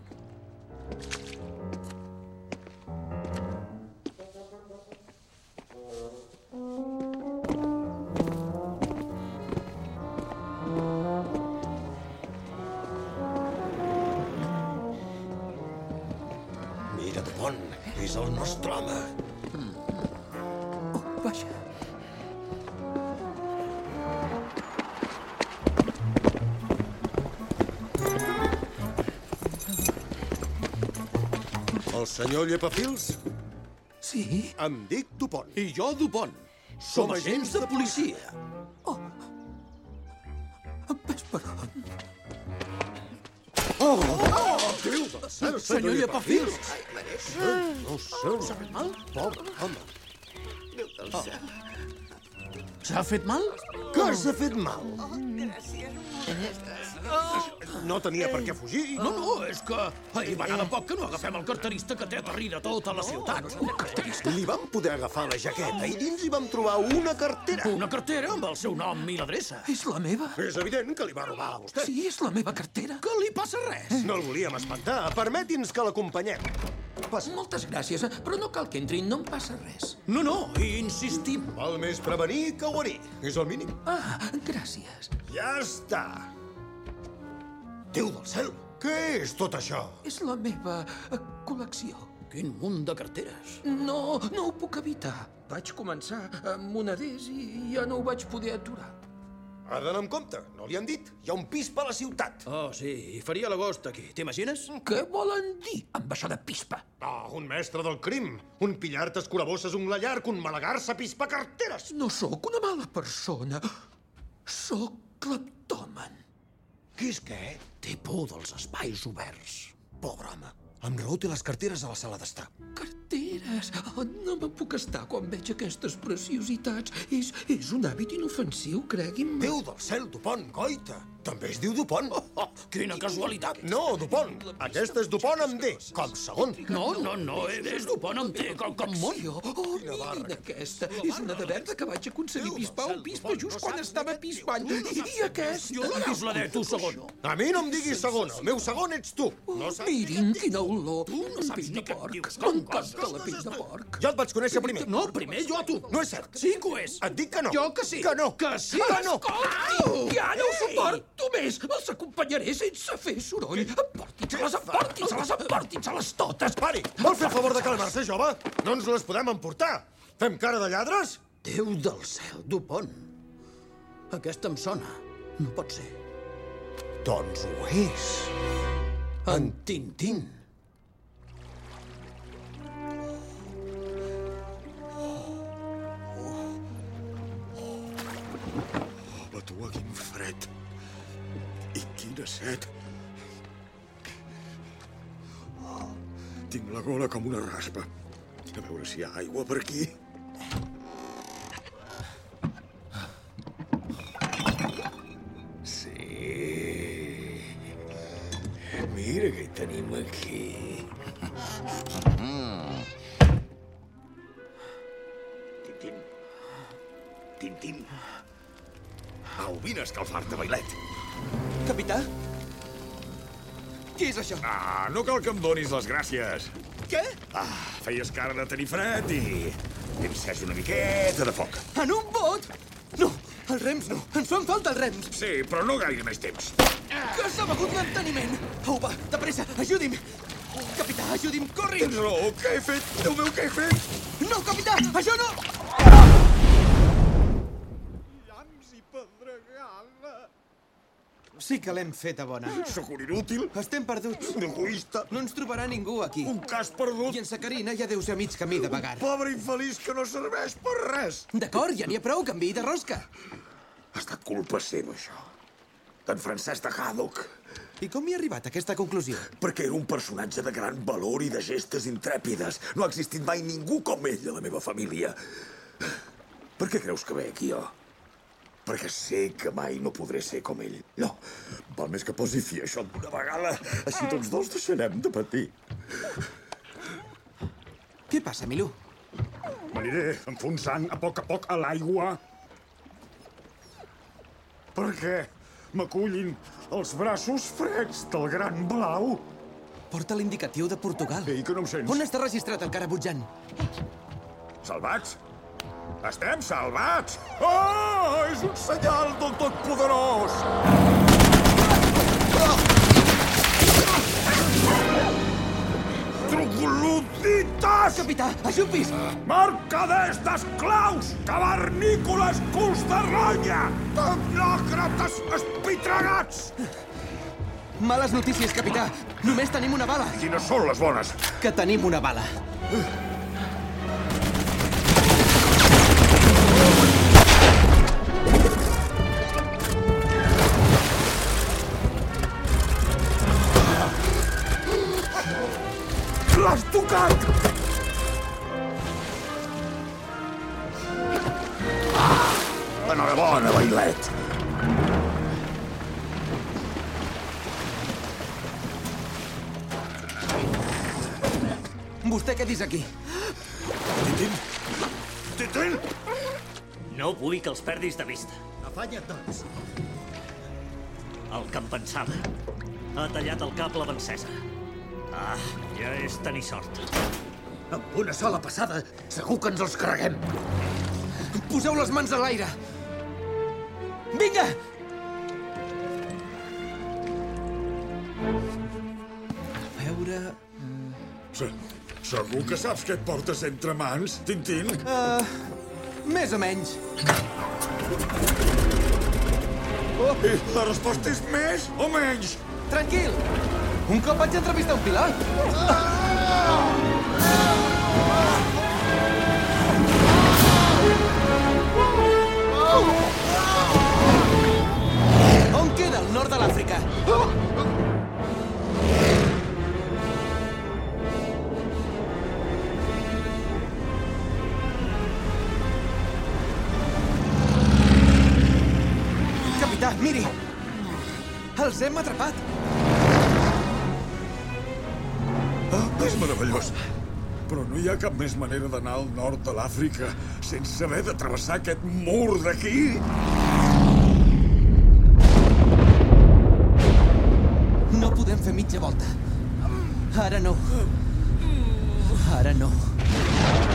Speaker 16: Mira, Dupont, és el nostre home.
Speaker 4: Senyor Llepafils?
Speaker 3: Sí?
Speaker 4: Em dic Dupont.
Speaker 19: I jo, Dupont. Som agents de policia.
Speaker 3: Esperon.
Speaker 4: Oh! oh! Déu del cel,
Speaker 19: Senyor Llepafils!
Speaker 4: No sé.
Speaker 19: S'ha fet mal?
Speaker 4: Pobre home.
Speaker 3: Déu del
Speaker 19: Oh.
Speaker 3: cel.
Speaker 19: S'ha fet mal?
Speaker 4: Que s'ha fet mal?
Speaker 9: Oh, gràcies.
Speaker 4: No tenia per què fugir.
Speaker 19: No, no, és que ahir va anar de poc que no agafem el carterista que té a darrere tota la ciutat. Un carterista?
Speaker 4: Li vam poder agafar la jaqueta i dins hi vam trobar una cartera.
Speaker 19: Una cartera amb el seu nom i l'adreça.
Speaker 3: És la meva?
Speaker 4: És evident que li va robar a vostè.
Speaker 3: Sí, és la meva cartera.
Speaker 19: Que li passa res?
Speaker 4: No el volíem espantar. Permeti'ns que l'acompanyem. Passi.
Speaker 3: Moltes gràcies, però no cal que entrin, no em passa res.
Speaker 19: No, no, insistim.
Speaker 4: Val més prevenir que guarir. És el mínim.
Speaker 3: Ah, gràcies.
Speaker 4: Ja està. Déu del cel, què és tot això?
Speaker 3: És la meva eh, col·lecció.
Speaker 20: Quin munt de carteres.
Speaker 8: No, no ho puc evitar. Vaig començar amb moneders i ja no ho vaig poder aturar.
Speaker 4: Ha d'anar amb compte, no li han dit. Hi ha un pispa a la ciutat.
Speaker 20: Oh, sí, i faria l'agost aquí. T'imagines?
Speaker 8: Què volen dir amb això de pispa?
Speaker 4: Oh, un mestre del crim. Un pillar-te escurabosses, un llarg, un malagar-se pispa carteres.
Speaker 8: No sóc una mala persona. Sóc cleptòman.
Speaker 4: Qui és què?
Speaker 20: Té por dels espais oberts.
Speaker 4: Pobre home. Raó té les carteres a la sala d'estar.
Speaker 8: Carteres! Oh, no me puc estar quan veig aquestes preciositats. És, és un hàbit inofensiu, cregui'm.
Speaker 4: Déu del cel, Dupont, goita. També es diu Dupont.
Speaker 20: Oh, oh, quina casualitat.
Speaker 4: No, Dupont. Aquesta és Dupont amb D, com segon.
Speaker 20: No, no, no, és Dupont amb D, com, com món.
Speaker 8: Oh, mirin aquesta. És una de verda que vaig aconseguir pispar un pispa just quan estava pispant. I, aquesta...
Speaker 20: Jo agafo la D, tu segon.
Speaker 4: A mi no em diguis segon, el meu segon ets tu. No saps?
Speaker 8: Mirin quina olor. Un pell de porc. M'encanta la pell de porc.
Speaker 4: Jo et vaig conèixer primer.
Speaker 20: No, primer jo a tu.
Speaker 4: No és cert.
Speaker 20: Sí que ho és.
Speaker 4: Et dic que no.
Speaker 20: Jo que sí.
Speaker 4: Que no.
Speaker 20: Que sí.
Speaker 4: Que no.
Speaker 8: Escolti, ja no ho suporto més. Els acompanyaré sense fer soroll. Emportin-se-les, emportin-se-les, emportin-se-les totes.
Speaker 4: Pari, vol fer el favor de calmar-se, jove? No ens les podem emportar. Fem cara de lladres?
Speaker 20: Déu del cel, Dupont. Aquesta em sona. No pot ser.
Speaker 4: Doncs ho és.
Speaker 20: En Tintín.
Speaker 11: Tua, quin fred. I quina set. Oh, tinc la gola com una raspa. A veure si hi ha aigua per aquí. Sí. Mira què tenim aquí. Vine a escalfar-te, bailet.
Speaker 3: Capità? Què és això?
Speaker 11: Ah, no cal que em donis les gràcies.
Speaker 3: Què?
Speaker 11: Ah, feies cara de tenir fred i... Encès una miqueta de foc.
Speaker 3: En un bot? No, els rems no. Ens fan falta els rems.
Speaker 11: Sí, però no gaire més temps.
Speaker 3: Que s'ha begut l'enteniment. Au, va, de pressa, ajudi'm. Capità, ajudi'm, corri.
Speaker 11: Tens raó, què he fet? Déu meu, què he fet?
Speaker 3: No, capità, això no.
Speaker 21: Llamps i pedregada.
Speaker 3: Sí que l'hem feta bona.
Speaker 11: Sóc un inútil.
Speaker 3: Estem perduts.
Speaker 11: Un egoista.
Speaker 3: No ens trobarà ningú aquí.
Speaker 11: Un cas perdut.
Speaker 3: I en sa Carina ja deu ser a mig camí de vagar.
Speaker 11: Pobre infeliç que no serveix per res.
Speaker 3: D'acord, ja n'hi ha prou, canvi de rosca.
Speaker 11: Ha estat culpa seva, això. D'en Francesc de Haddock.
Speaker 3: I com hi ha arribat a aquesta conclusió?
Speaker 11: Perquè era un personatge de gran valor i de gestes intrèpides. No ha existit mai ningú com ell a la meva família. Per què creus que ve aquí, jo? Perquè sé que mai no podré ser com ell. No, val més que posi fi a això d'una vegada. Així tots dos deixarem de patir.
Speaker 3: Què passa, Milú?
Speaker 11: M'aniré enfonsant a poc a poc a l'aigua. Perquè m'acullin els braços freds del gran blau.
Speaker 3: Porta l'indicatiu de Portugal.
Speaker 11: Ei, que no em sents?
Speaker 3: On està registrat el carabutjant?
Speaker 11: Salvats? Estem salvats! Oh, és un senyal del Totpoderós! Troglodytes!
Speaker 3: Capità, ajupis!
Speaker 11: Mercaders d'esclaus! Cavernícoles culs de ronya! Tecnòcrates espitregats!
Speaker 3: Males notícies, capità. Només tenim una bala.
Speaker 11: Quines són les bones?
Speaker 3: Que tenim una bala.
Speaker 11: L'has tocat! Enhorabona, bailet!
Speaker 3: Vostè què dius aquí?
Speaker 11: Tintín! Tintín!
Speaker 16: No vull que els perdis de vista.
Speaker 21: Afanya't, doncs.
Speaker 16: El que em pensava. Ha tallat el cap la vencesa. Ah, ja és tenir sort.
Speaker 8: Amb una sola passada, segur que ens els carreguem.
Speaker 3: Poseu les mans a l'aire. Vinga! A veure...
Speaker 11: Sí, Segur que saps què et portes entre mans, Tintín?
Speaker 3: Uh, més o menys.
Speaker 11: Oh, I la resposta és més o menys?
Speaker 3: Tranquil! Un cop vaig entrevistar un pilot. On queda el nord de l'Àfrica? Capità, miri! Els hem atrapat!
Speaker 11: És meravellós. Però no hi ha cap més manera d'anar al nord de l'Àfrica sense haver de travessar aquest mur d'aquí?
Speaker 3: No podem fer mitja volta. Ara no. Ara no. No,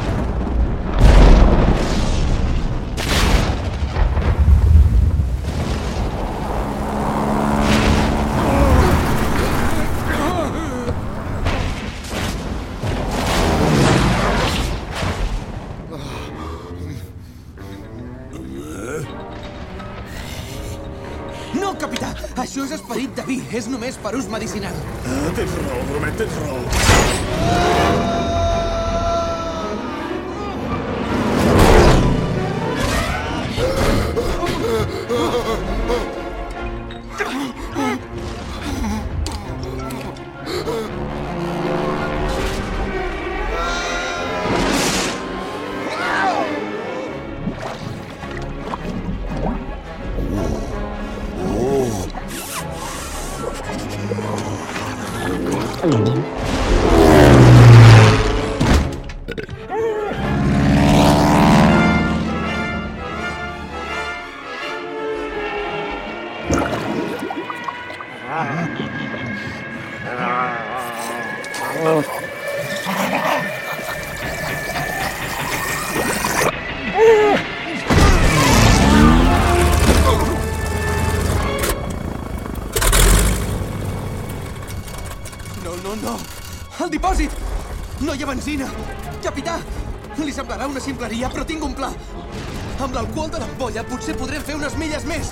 Speaker 3: És només per ús medicinal.
Speaker 11: Ah, tens raó, Bromet, tens raó.
Speaker 3: No, No hi ha benzina! Capità! Li semblarà una ximpleria, però tinc un pla. Amb l'alcohol de l'ampolla potser podrem fer unes milles més.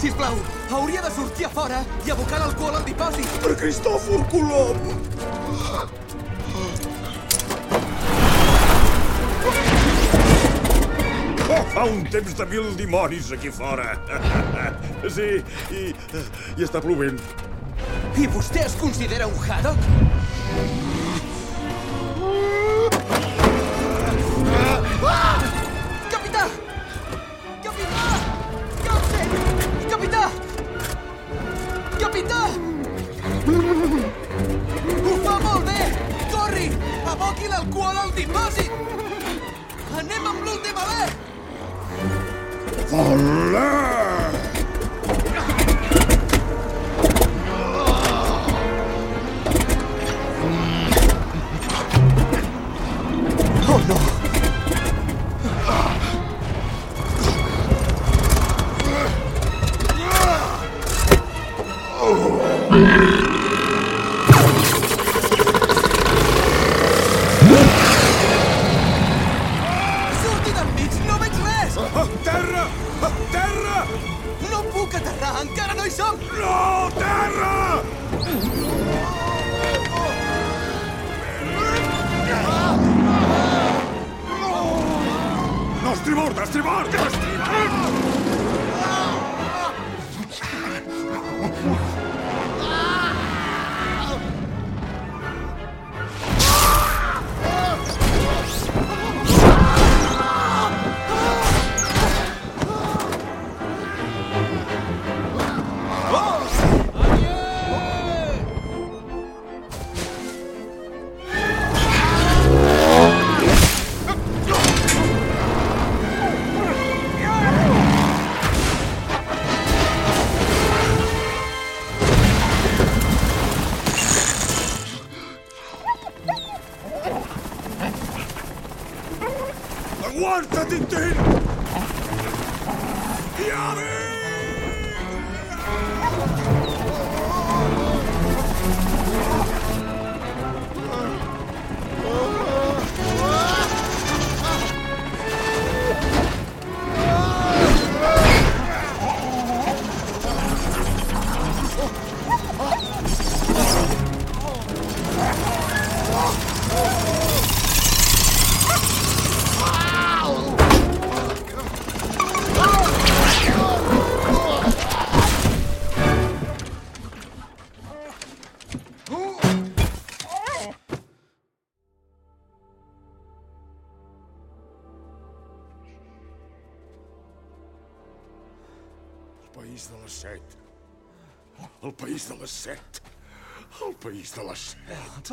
Speaker 3: Sisplau, hauria de sortir a fora i abocar l'alcohol al dipòsit.
Speaker 11: Per Cristòfor Colom! Oh, fa un temps de mil dimonis aquí fora. Sí, i, i està plovent.
Speaker 3: I vostè es considera un haddock? Aboqui al dipòsit! Anem amb l'últim alè!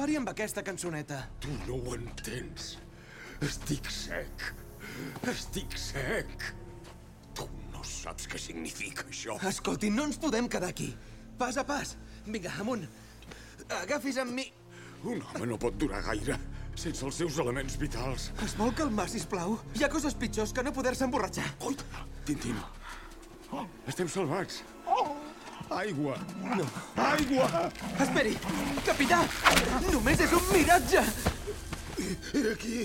Speaker 3: Pari amb aquesta cançoneta.
Speaker 11: Tu no ho entens. Estic sec. Estic sec. Tu no saps què significa això.
Speaker 3: Escolti, no ens podem quedar aquí. Pas a pas. Vinga, amunt. Agafis amb mi.
Speaker 11: Un home no pot durar gaire sense els seus elements vitals.
Speaker 3: Es vol calmar, sisplau? Hi ha coses pitjors que no poder-se emborratxar.
Speaker 11: Ui, Tintín, estem salvats. Aigua!
Speaker 3: No.
Speaker 11: Aigua!
Speaker 3: Esperi! Capità! Només és un miratge!
Speaker 11: Era aquí.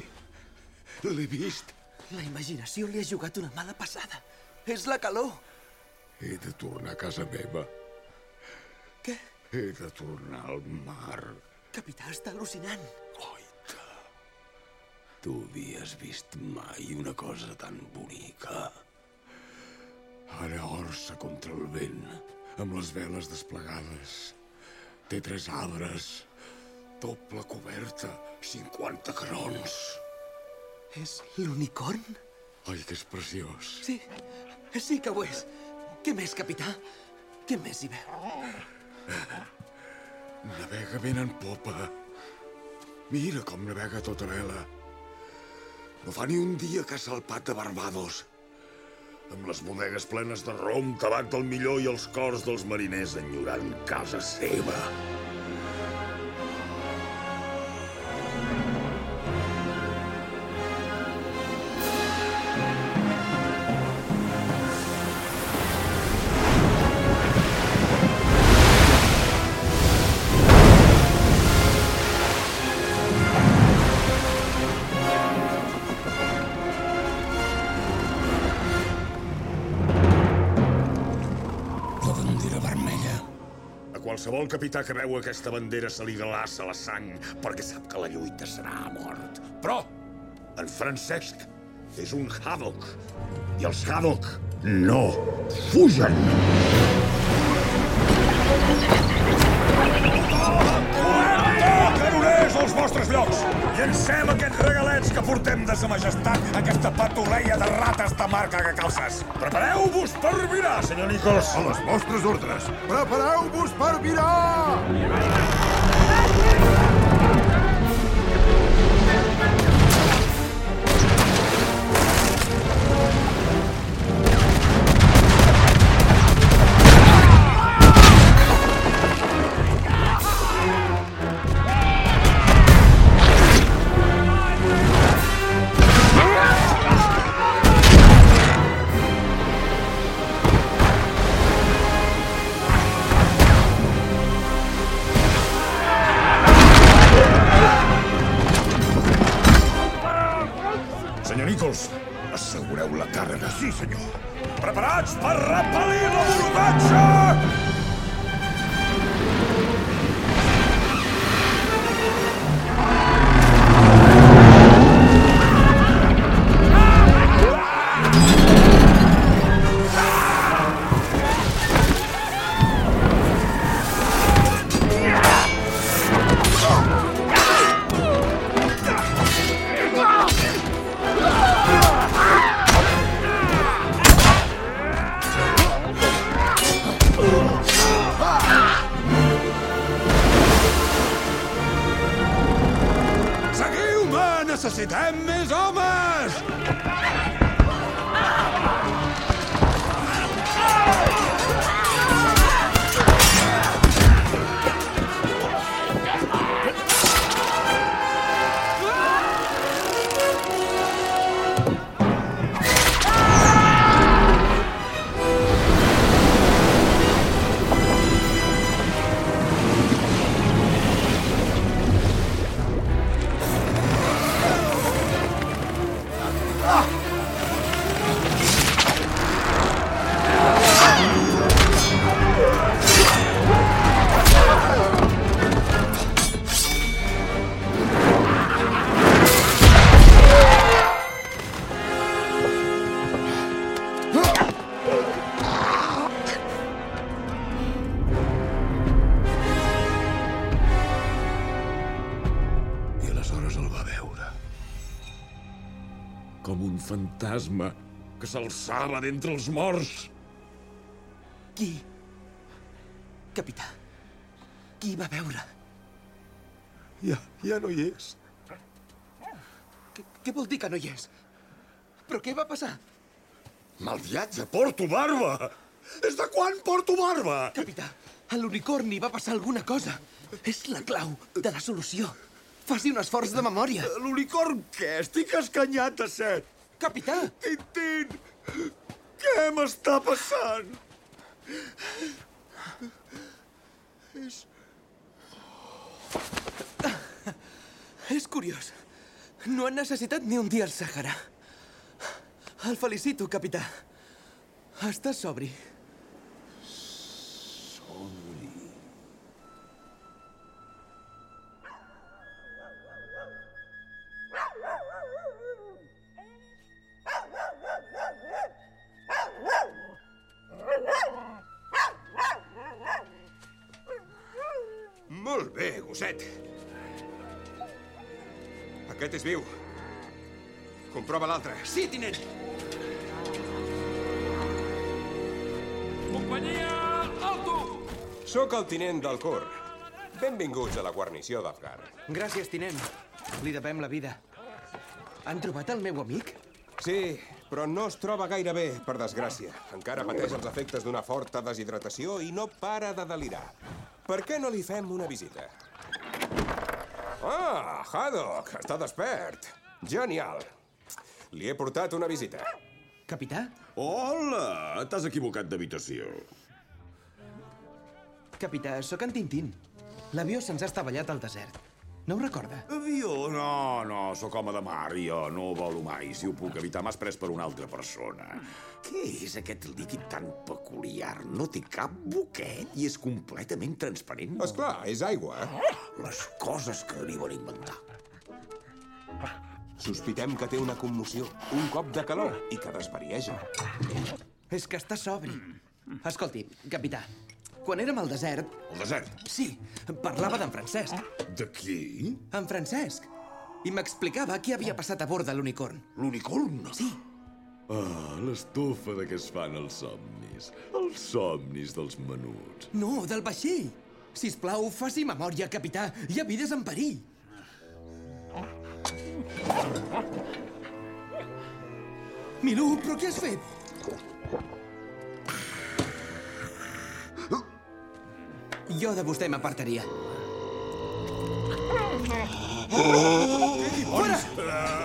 Speaker 11: L'he vist.
Speaker 3: La imaginació li ha jugat una mala passada. És la calor.
Speaker 11: He de tornar a casa meva.
Speaker 3: Què?
Speaker 11: He de tornar al mar.
Speaker 3: Capità, està al·lucinant.
Speaker 11: Tu havies vist mai una cosa tan bonica. Ara orsa contra el vent, amb les veles desplegades. Té tres arbres, doble coberta, 50 canons.
Speaker 3: És l'unicorn?
Speaker 11: Ai, que és preciós.
Speaker 3: Sí, sí que ho és. Què més, capità? Què més hi veu?
Speaker 11: Navega ben en popa. Mira com navega tota vela. No fa ni un dia que ha salpat de Barbados. Amb les bodegues plenes de rom, tabac del millor i els cors dels mariners enyorant casa seva. Qualsevol capità que veu aquesta bandera se li glassa la sang perquè sap que la lluita serà a mort. Però en Francesc és un Haddock i els Haddock no fugen. Als vostres llocs! Llencem aquests regalets que portem de sa majestat, aquesta patuleia de rates de marca que calces. Prepareu-vos per virar, senyor Nichols.
Speaker 4: A les vostres ordres. Prepareu-vos per virar!
Speaker 11: Senyor Que s'alçava d'entre els morts.
Speaker 3: Qui? Capità, qui va veure?
Speaker 16: Ja, ja no hi és.
Speaker 3: Què, què vol dir que no hi és? Però què va passar?
Speaker 16: Mal viatge, porto barba! Des de quan porto barba?
Speaker 3: Capità, a l'unicorni va passar alguna cosa. És la clau de la solució. Faci un esforç de memòria.
Speaker 16: L'unicorn què? Estic escanyat de set.
Speaker 3: Capità!
Speaker 16: Tintín! Què m'està passant? És...
Speaker 3: És curiós. No han necessitat ni un dia al Sàhara. El felicito, capità. Està sobri.
Speaker 22: Molt bé, gosset. Aquest és viu. Comprova l'altre.
Speaker 3: Sí, tinent.
Speaker 23: Companyia, alto!
Speaker 24: Sóc el tinent del cor. Benvinguts a la guarnició d'Afgar.
Speaker 3: Gràcies, tinent. Li devem la vida. Han trobat el meu amic?
Speaker 24: Sí, però no es troba gaire bé, per desgràcia. Encara pateix els efectes d'una forta deshidratació i no para de delirar. Per què no li fem una visita? Ah, Haddock, està despert. Genial. Li he portat una visita.
Speaker 3: Capità?
Speaker 16: Hola! T'has equivocat d'habitació.
Speaker 3: Capità, sóc en Tintín. L'avió se'ns ha estavellat al desert. No ho recorda?
Speaker 16: Avió? No, no, sóc home de mar, jo no volo mai. Si ho puc evitar, m'has pres per una altra persona. Què és aquest líquid tan peculiar? No té cap boquet i és completament transparent.
Speaker 24: És clar, és aigua.
Speaker 16: Les coses que arriben a inventar.
Speaker 24: Sospitem que té una commoció, un cop de calor i que desvarieja.
Speaker 3: És que està sobri. Escolti, capità, quan érem al desert...
Speaker 16: Al desert?
Speaker 3: Sí, parlava d'en Francesc.
Speaker 16: De qui?
Speaker 3: En Francesc. I m'explicava què havia passat a bord de l'unicorn.
Speaker 16: L'unicorn?
Speaker 3: Sí.
Speaker 16: Ah, l'estofa de què es fan els somnis. Els somnis dels menuts.
Speaker 3: No, del vaixell. Si us plau, faci memòria, capità. Hi ha vides en perill. Milú, però què has fet? Jo de vostè m'apartaria. Fora!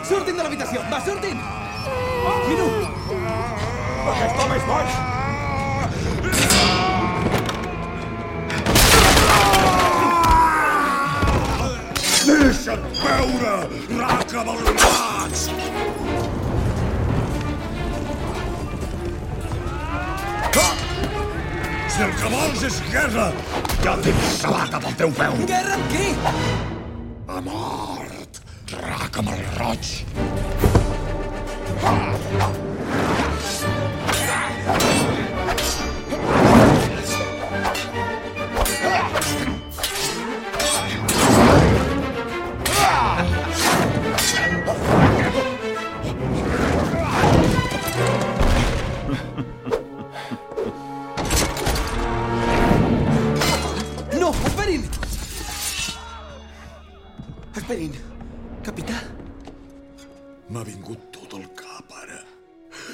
Speaker 3: Surtin de l'habitació! Va, surtin! Milú!
Speaker 16: Aquest home és boig! Deixa't veure, raca malvats! Si el que vols és guerra, ja tens sabata pel teu peu.
Speaker 3: Guerra amb qui?
Speaker 16: A mort, raca malroig.
Speaker 3: No, Esperin. Capità,
Speaker 16: M'ha vingut tot el cap, ara.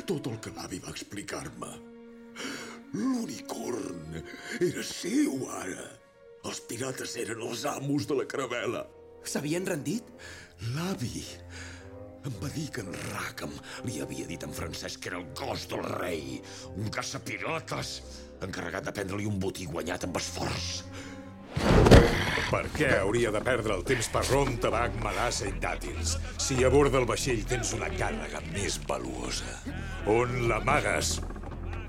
Speaker 16: Tot el que l'avi va explicar-me. L'unicorn era seu, ara. Els pirates eren els amos de la caravela.
Speaker 3: s'havien rendit?
Speaker 16: L'avi em va dir que en Rackham li havia dit en Francesc que era el gos del rei, un caçapirates, encarregat de prendre-li un botí guanyat amb esforç.
Speaker 11: Per què hauria de perdre el temps per rom, tabac, melassa i dàtils, si a bord del vaixell tens una càrrega més valuosa? On l'amagues?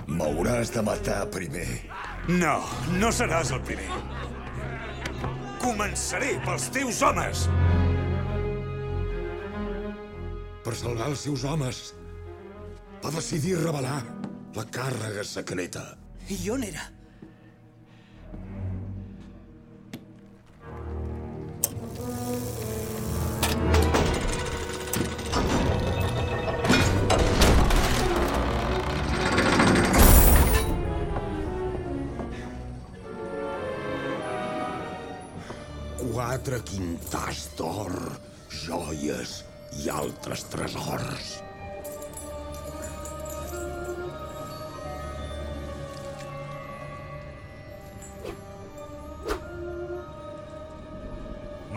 Speaker 16: M'hauràs de matar primer.
Speaker 11: No, no seràs el primer. Començaré pels teus homes!
Speaker 16: Per salvar els seus homes, va decidir revelar la càrrega secreta.
Speaker 3: I on era?
Speaker 16: Quatre quintars d'or, joies i altres tresors.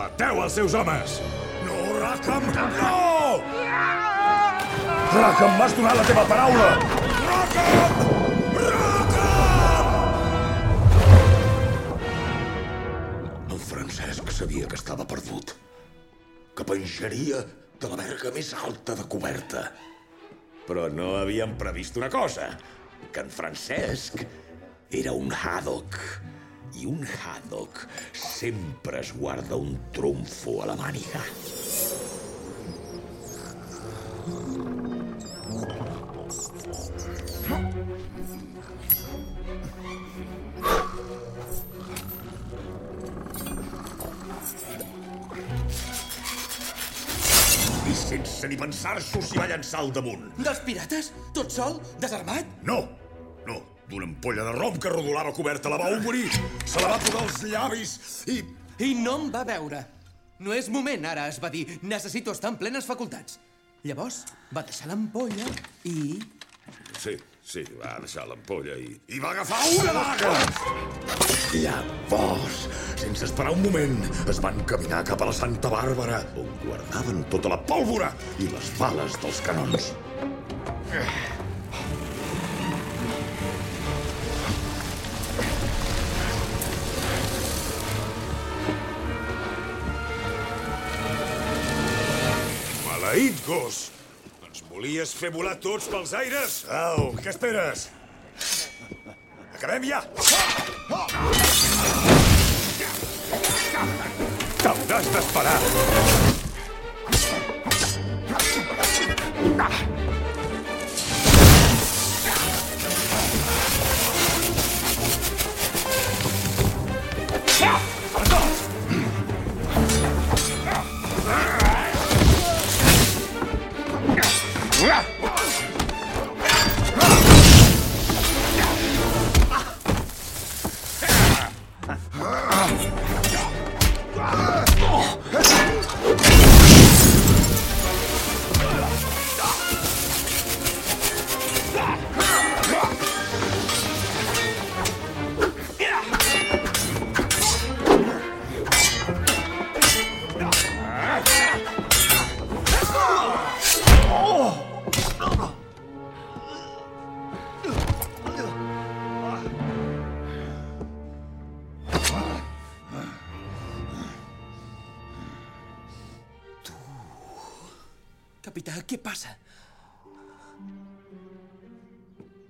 Speaker 16: Mateu els seus homes! No, Rackham, no! Rackham, m'has donat la teva paraula! Rackham! Sabia que estava perdut. Que penjaria de la verga més alta de coberta. Però no havien previst una cosa. Que en Francesc era un Haddock. I un Haddock sempre es guarda un trumfo a la màniga. Pensar-s'ho s'hi va llançar al damunt.
Speaker 3: Dels pirates? Tot sol? Desarmat?
Speaker 16: No, no, d'una ampolla de rom que rodolava coberta. La va obrir, se la va posar als llavis i...
Speaker 3: I no em va veure. No és moment, ara, es va dir. Necessito estar en plenes facultats. Llavors, va deixar l'ampolla i...
Speaker 16: Sí, sí, va deixar l'ampolla i... I va agafar una daga! Llavors, sense esperar un moment, es van caminar cap a la Santa Bàrbara, on guardaven tota la pólvora i les bales dels canons. Maleït gos! Ens volies fer volar tots pels aires? Au, què esperes? Acabem ja! T'hauràs d'esperar!
Speaker 3: Capità,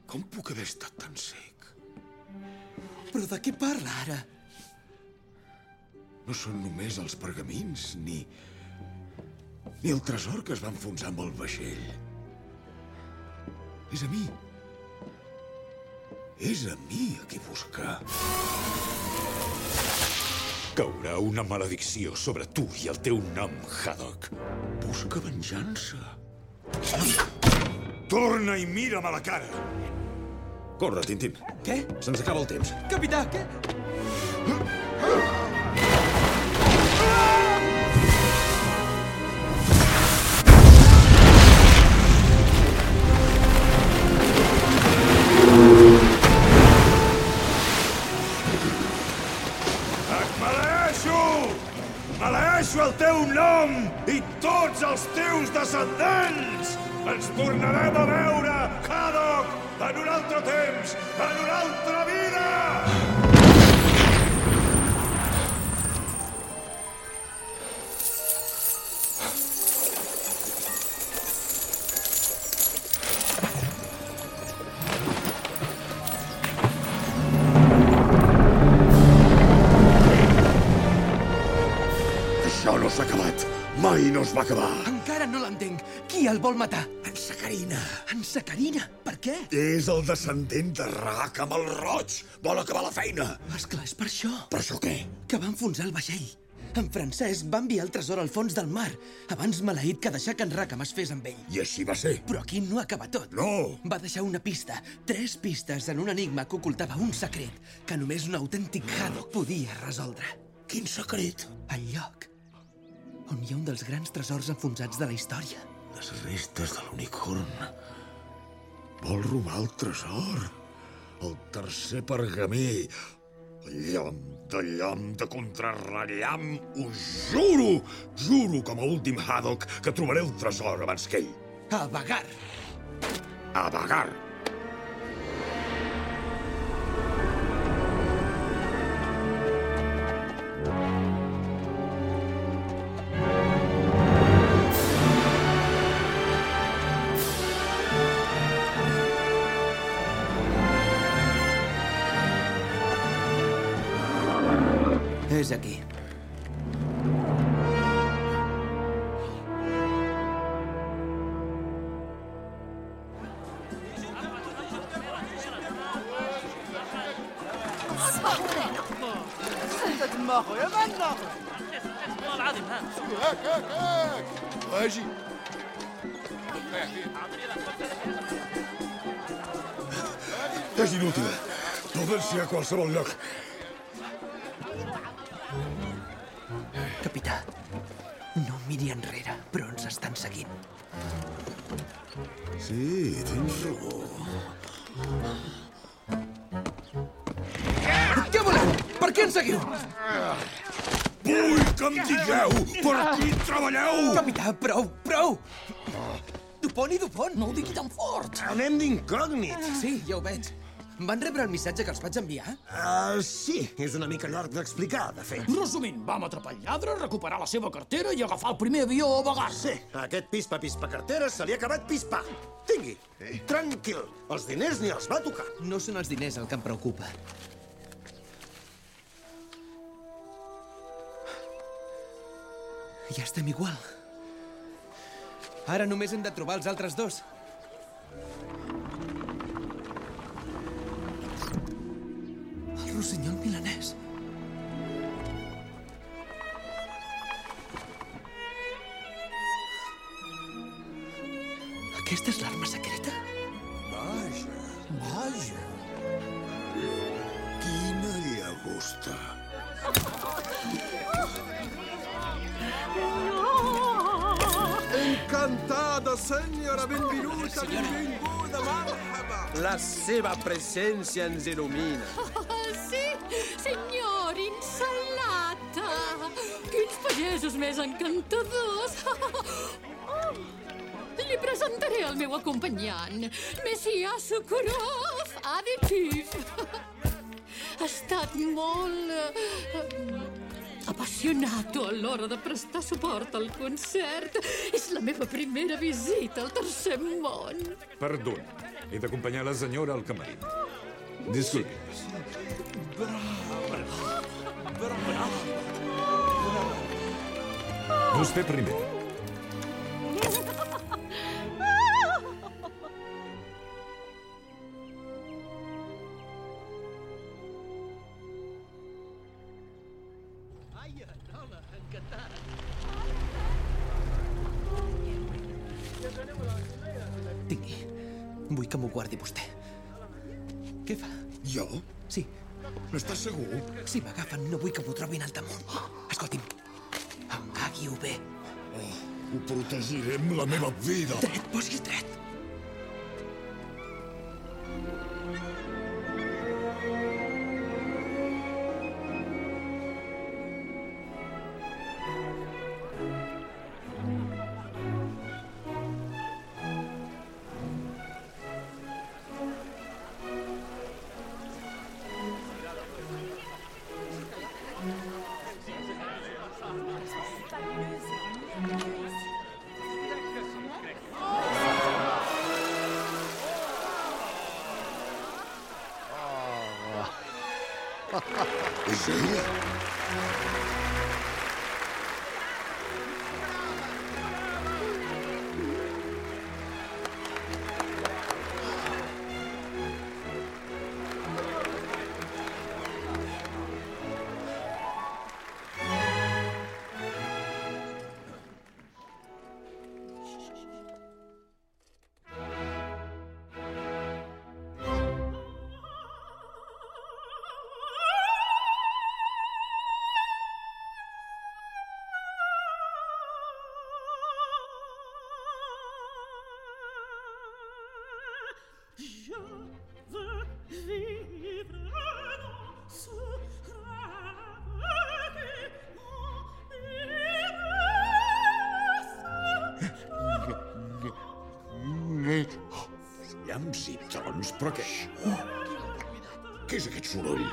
Speaker 16: Com puc haver estat tan sec?
Speaker 3: Però de què parla, ara?
Speaker 16: No són només els pergamins, ni... ni el tresor que es va enfonsar amb el vaixell. És a mi. És a mi a qui buscar. Caurà una maledicció sobre tu i el teu nom, Haddock. Busca venjança. Torna i mira'm a la cara. Corre, Tintín.
Speaker 3: Què?
Speaker 16: Se'ns acaba el temps.
Speaker 3: Capità, què?
Speaker 16: Et maleeixo! Maleeixo el teu nom i tots els teus descendents! Ens tornarem a veure, Haddock, en un altre temps, en una altra vida! Això no s'ha acabat. Mai no es va acabar.
Speaker 3: No l'entenc. Qui el vol matar?
Speaker 16: En Sacarina.
Speaker 3: En Sacarina? Per què?
Speaker 16: És el descendent de Rac amb el roig. Vol acabar la feina.
Speaker 3: Esclar, és per això.
Speaker 16: Per això què?
Speaker 3: Que va enfonsar el vaixell. En Francesc va enviar el tresor al fons del mar, abans maleït que deixar que en Rackham es fes amb ell.
Speaker 16: I així va ser.
Speaker 3: Però aquí no acaba tot.
Speaker 16: No!
Speaker 3: Va deixar una pista, tres pistes en un enigma que ocultava un secret que només un autèntic Haddock podia resoldre.
Speaker 11: Quin secret?
Speaker 3: El lloc on hi ha un dels grans tresors enfonsats de la història.
Speaker 11: Les restes de l'unicorn. Vol robar el tresor. El tercer pergamí. El llamp de llamp de contrarrellamp. Ho juro! Juro com a últim Haddock que trobaré el tresor abans que ell.
Speaker 3: A vagar!
Speaker 11: A vagar! Qualsevol lloc.
Speaker 3: Capità, no miri enrere, però ens estan seguint.
Speaker 11: Sí, tens raó.
Speaker 25: Què voleu? Per què ens seguiu?
Speaker 11: Vull que em digueu per qui treballeu!
Speaker 25: Capità, prou, prou! Dupont i Dupont!
Speaker 3: No ho digui tan fort!
Speaker 4: Anem d'incògnit.
Speaker 25: Sí, ja ho veig. Van rebre el missatge que els vaig enviar?
Speaker 4: Uh, sí, és una mica llarg d'explicar, de fet.
Speaker 8: Resumint, vam atrapar el lladre, recuperar la seva cartera i agafar el primer avió a vagar.
Speaker 4: Sí, a aquest pispa-pispa carteres se li ha acabat pispar. Tingui, tranquil, els diners ni els va tocar.
Speaker 3: No són els diners el que em preocupa. Ja estem igual. Ara només hem de trobar els altres dos. Rossinyol milanès. Aquesta és l'arma secreta?
Speaker 11: Vaja,
Speaker 4: vaja.
Speaker 11: Quina llagosta.
Speaker 24: Encantada, senyora, benvenuta, benvinguda, marhaba. La seva presència ens il·lumina.
Speaker 26: Pagesos més encantadors! Li presentaré el meu acompanyant, Messias Socorov, aditiv. Ha estat molt... eh, apassionat a l'hora de prestar suport al concert. És la meva primera visita al tercer món.
Speaker 16: Perdó. He d'acompanyar la senyora al camarí. Disculpi. Vostè primer.
Speaker 8: Hola, encantat.
Speaker 3: Tingui. Vull que m'ho guardi vostè. Què fa?
Speaker 11: Jo?
Speaker 3: Sí.
Speaker 11: N'estàs segur?
Speaker 3: Si m'agafen, no vull que
Speaker 11: amb la meva vida.
Speaker 3: Dret, posi dret.
Speaker 16: Llamps i trons, però què? Què és aquest soroll?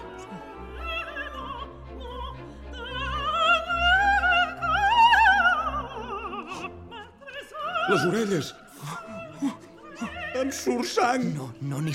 Speaker 16: Les orelles! Em surt sang!
Speaker 3: No, no n'hi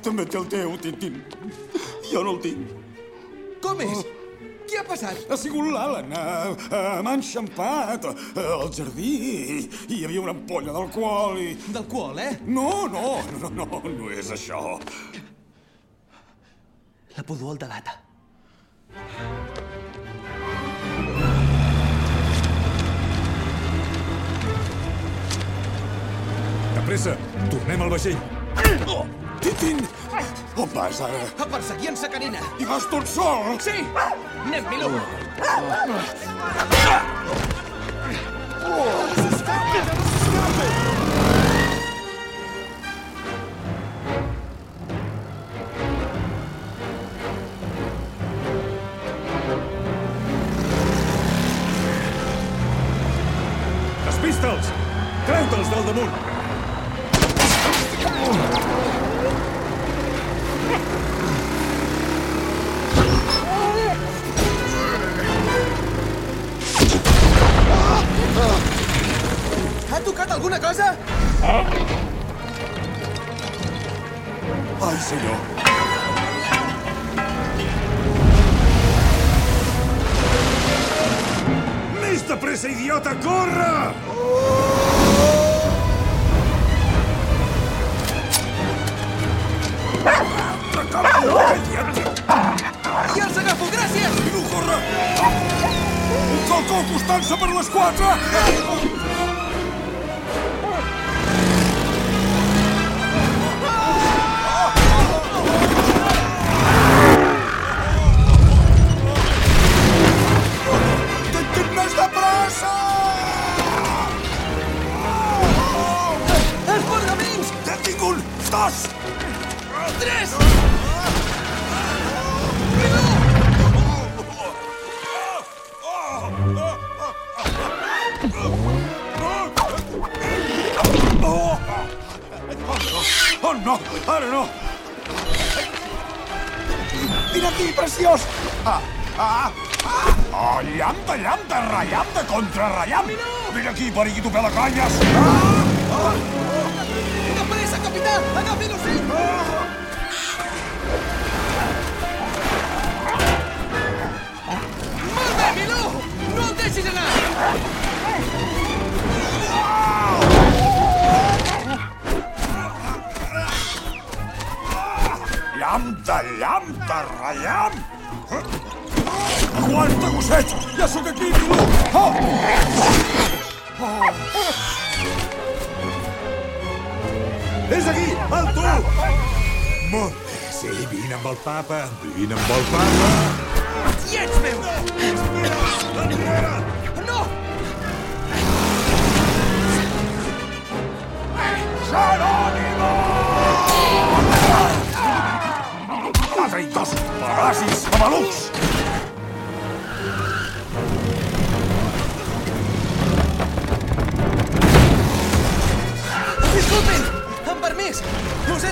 Speaker 11: També té el teu, Tintín. Jo no el tinc.
Speaker 6: Com és? Què ha passat?
Speaker 11: Ha sigut l'Alan. Uh, M'ha enxampat uh, al jardí. i Hi havia una ampolla d'alcohol i...
Speaker 6: D'alcohol, eh?
Speaker 11: No, no, no, no, no és això.
Speaker 3: La pudor el delata.
Speaker 11: De pressa, tornem al vaixell. Oh, Tintín! On vas ara?
Speaker 6: A perseguir en Sacarina!
Speaker 11: I vas tot sol?
Speaker 6: Sí! Anem, Milú!
Speaker 11: Despista'ls!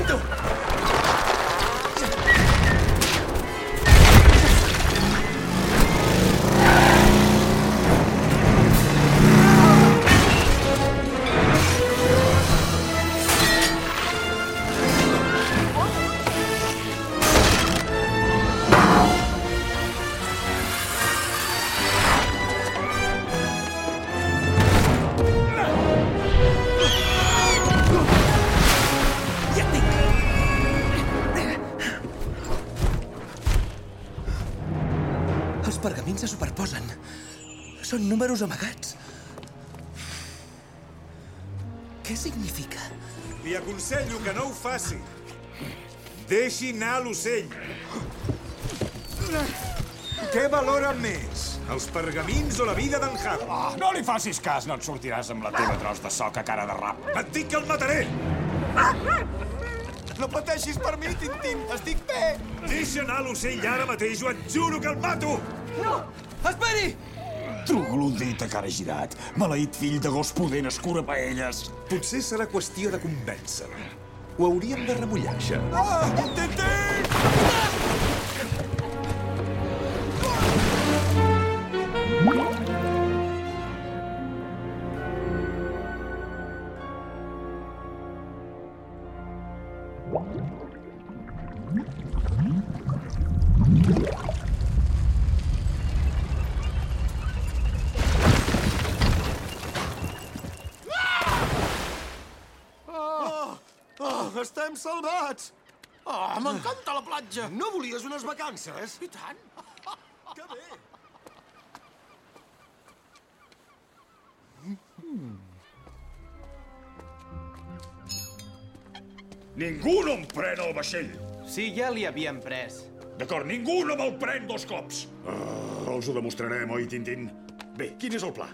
Speaker 27: Ho números amagats. Què significa?
Speaker 7: Li aconsello que no ho faci. Deixi anar l'ocell. Què valora més? Els pergamins o la vida d'en Hado?
Speaker 11: Oh, no li facis cas, no et sortiràs amb la teva tros de soca cara de rap.
Speaker 7: Et dic que el mataré!
Speaker 11: No pateixis per mi, Tintín, estic bé.
Speaker 7: Deixa anar l'ocell ara mateix o et juro que el mato!
Speaker 27: No! Esperi!
Speaker 11: Troglodit a cara girat, maleït fill de gos pudent escurapaelles.
Speaker 7: Potser serà qüestió de convèncer Ho hauríem de remullar, això.
Speaker 11: Ah, Tintín!
Speaker 4: Salvats!
Speaker 8: Oh, m'encanta la platja!
Speaker 4: No volies unes vacances?
Speaker 8: I tant!
Speaker 4: Que bé!
Speaker 16: Ningú no em pren el vaixell!
Speaker 3: Sí, ja li havien pres.
Speaker 16: D'acord, ningú no me'l pren dos cops! Ah, els ho demostrarem, oi, Tintín? Bé, quin és el pla?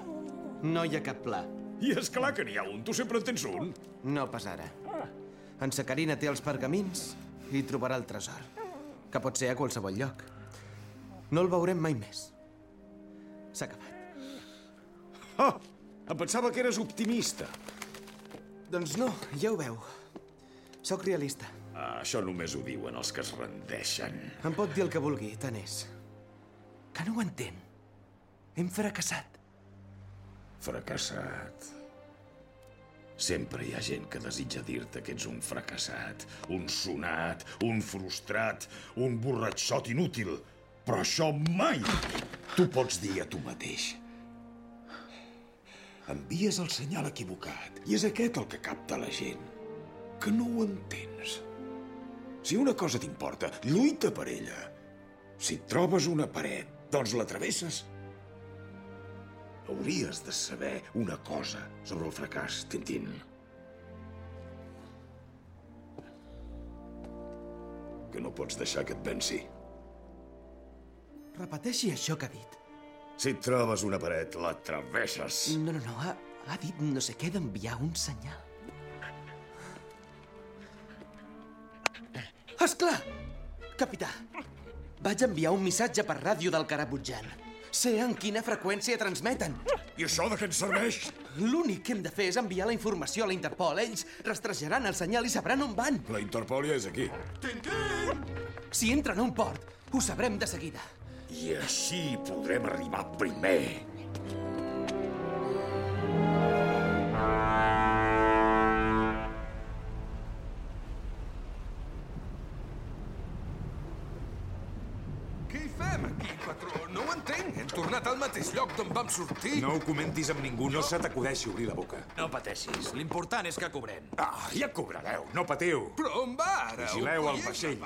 Speaker 3: No hi ha cap pla.
Speaker 16: I és clar que n'hi ha un, tu sempre en tens un.
Speaker 3: No pas ara. En Sacarina té els pergamins i trobarà el tresor, que pot ser a qualsevol lloc. No el veurem mai més. S'ha acabat.
Speaker 16: Ah, em pensava que eres optimista.
Speaker 3: Doncs no, ja ho veu. Soc realista.
Speaker 16: Ah, això només ho diuen els que es rendeixen.
Speaker 3: Em pot dir el que vulgui, tant és. Que no ho entén. Hem fracassat.
Speaker 16: Fracassat. Sempre hi ha gent que desitja dir-te que ets un fracassat, un sonat, un frustrat, un borratxot inútil. Però això mai t'ho pots dir a tu mateix. Envies el senyal equivocat i és aquest el que capta la gent. Que no ho entens. Si una cosa t'importa, lluita per ella. Si trobes una paret, doncs la travesses. Hauries de saber una cosa sobre el fracàs, Tintín. Que no pots deixar que et venci.
Speaker 3: Repeteixi això que ha dit.
Speaker 16: Si et trobes una paret, la travesses.
Speaker 3: No, no, no, ha, ha dit no sé què d'enviar un senyal. Esclar! Capità, vaig enviar un missatge per ràdio del Carabutjan. Sé en quina freqüència transmeten.
Speaker 16: I això de què ens serveix?
Speaker 3: L'únic que hem de fer és enviar la informació a la Interpol. Ells rastrejaran el senyal i sabran on van.
Speaker 16: La Interpol ja és aquí.
Speaker 3: Si entren a un port, ho sabrem de seguida.
Speaker 16: I així podrem arribar primer.
Speaker 28: No ho
Speaker 11: comentis amb ningú, no se t'acudeixi obrir la boca.
Speaker 29: No pateixis, l'important és que cobrem.
Speaker 11: Ah, ja cobrareu, no patiu.
Speaker 28: Però on va ara?
Speaker 11: Vigileu el vaixell.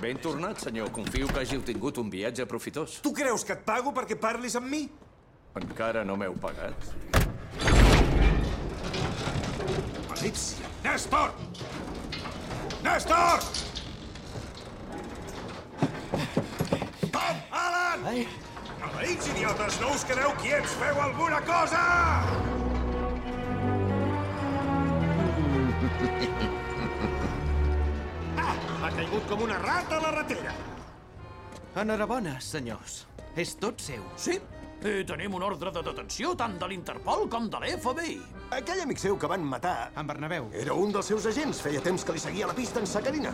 Speaker 30: Ben tornat, senyor. Confio que hàgiu tingut un viatge profitós.
Speaker 11: Tu creus que et pago perquè parlis amb mi?
Speaker 30: Encara no m'heu pagat?
Speaker 11: Malícia! Néstor! Néstor! Tom Allen!
Speaker 3: Ai.
Speaker 11: Maleïts idiotes, no us quedeu quiets! Feu alguna cosa!
Speaker 4: Ha caigut com una rata a la ratera.
Speaker 3: Enhorabona, senyors. És tot seu.
Speaker 8: Sí, i tenim un ordre de detenció tant de l'Interpol com de l'FBI.
Speaker 4: Aquell amic seu que van matar... En Bernabéu. Era un dels seus agents. Feia temps que li seguia la pista en Sacarina.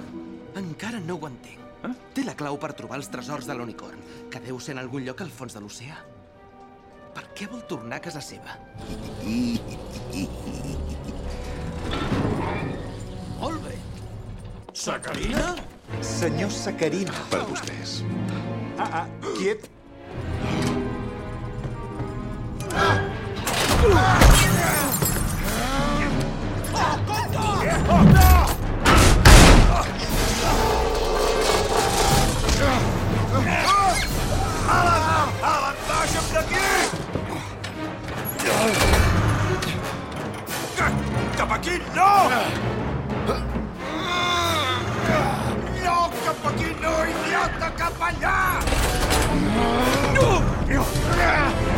Speaker 3: Encara no ho entenc. Eh? Té la clau per trobar els tresors de l'unicorn, que deu ser en algun lloc al fons de l'oceà. Per què vol tornar a casa seva?
Speaker 8: Molt bé. Sacarina?
Speaker 7: Senyor Sacarina.
Speaker 11: Per vostès.
Speaker 7: Ah, ah, quiet.
Speaker 11: Alan! Cap aquí, no! No, cap aquí, no, idiota, cap allà! Bé.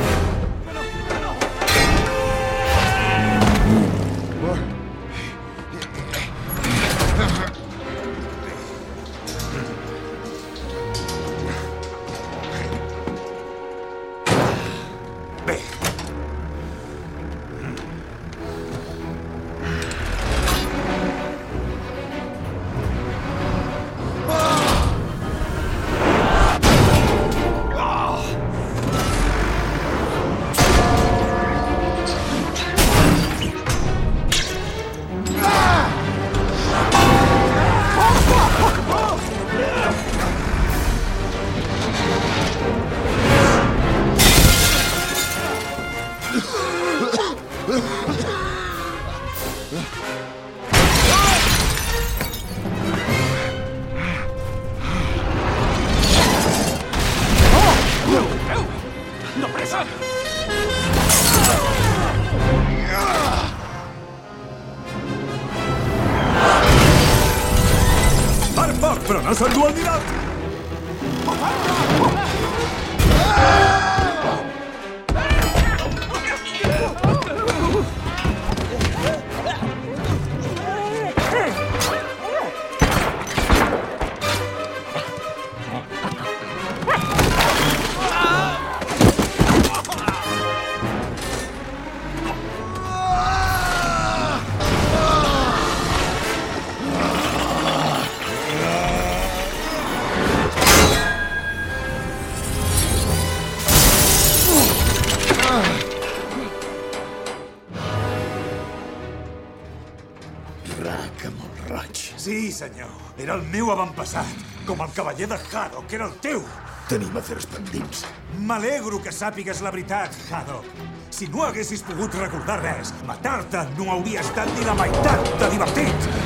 Speaker 11: Senyor. Era el meu avantpassat, com el cavaller de Haddock, que era el teu.
Speaker 16: Tenim afers pendents.
Speaker 11: M'alegro que sàpigues la veritat, Haddock. Si no haguessis pogut recordar res, matar-te no hauria estat ni la meitat de divertit.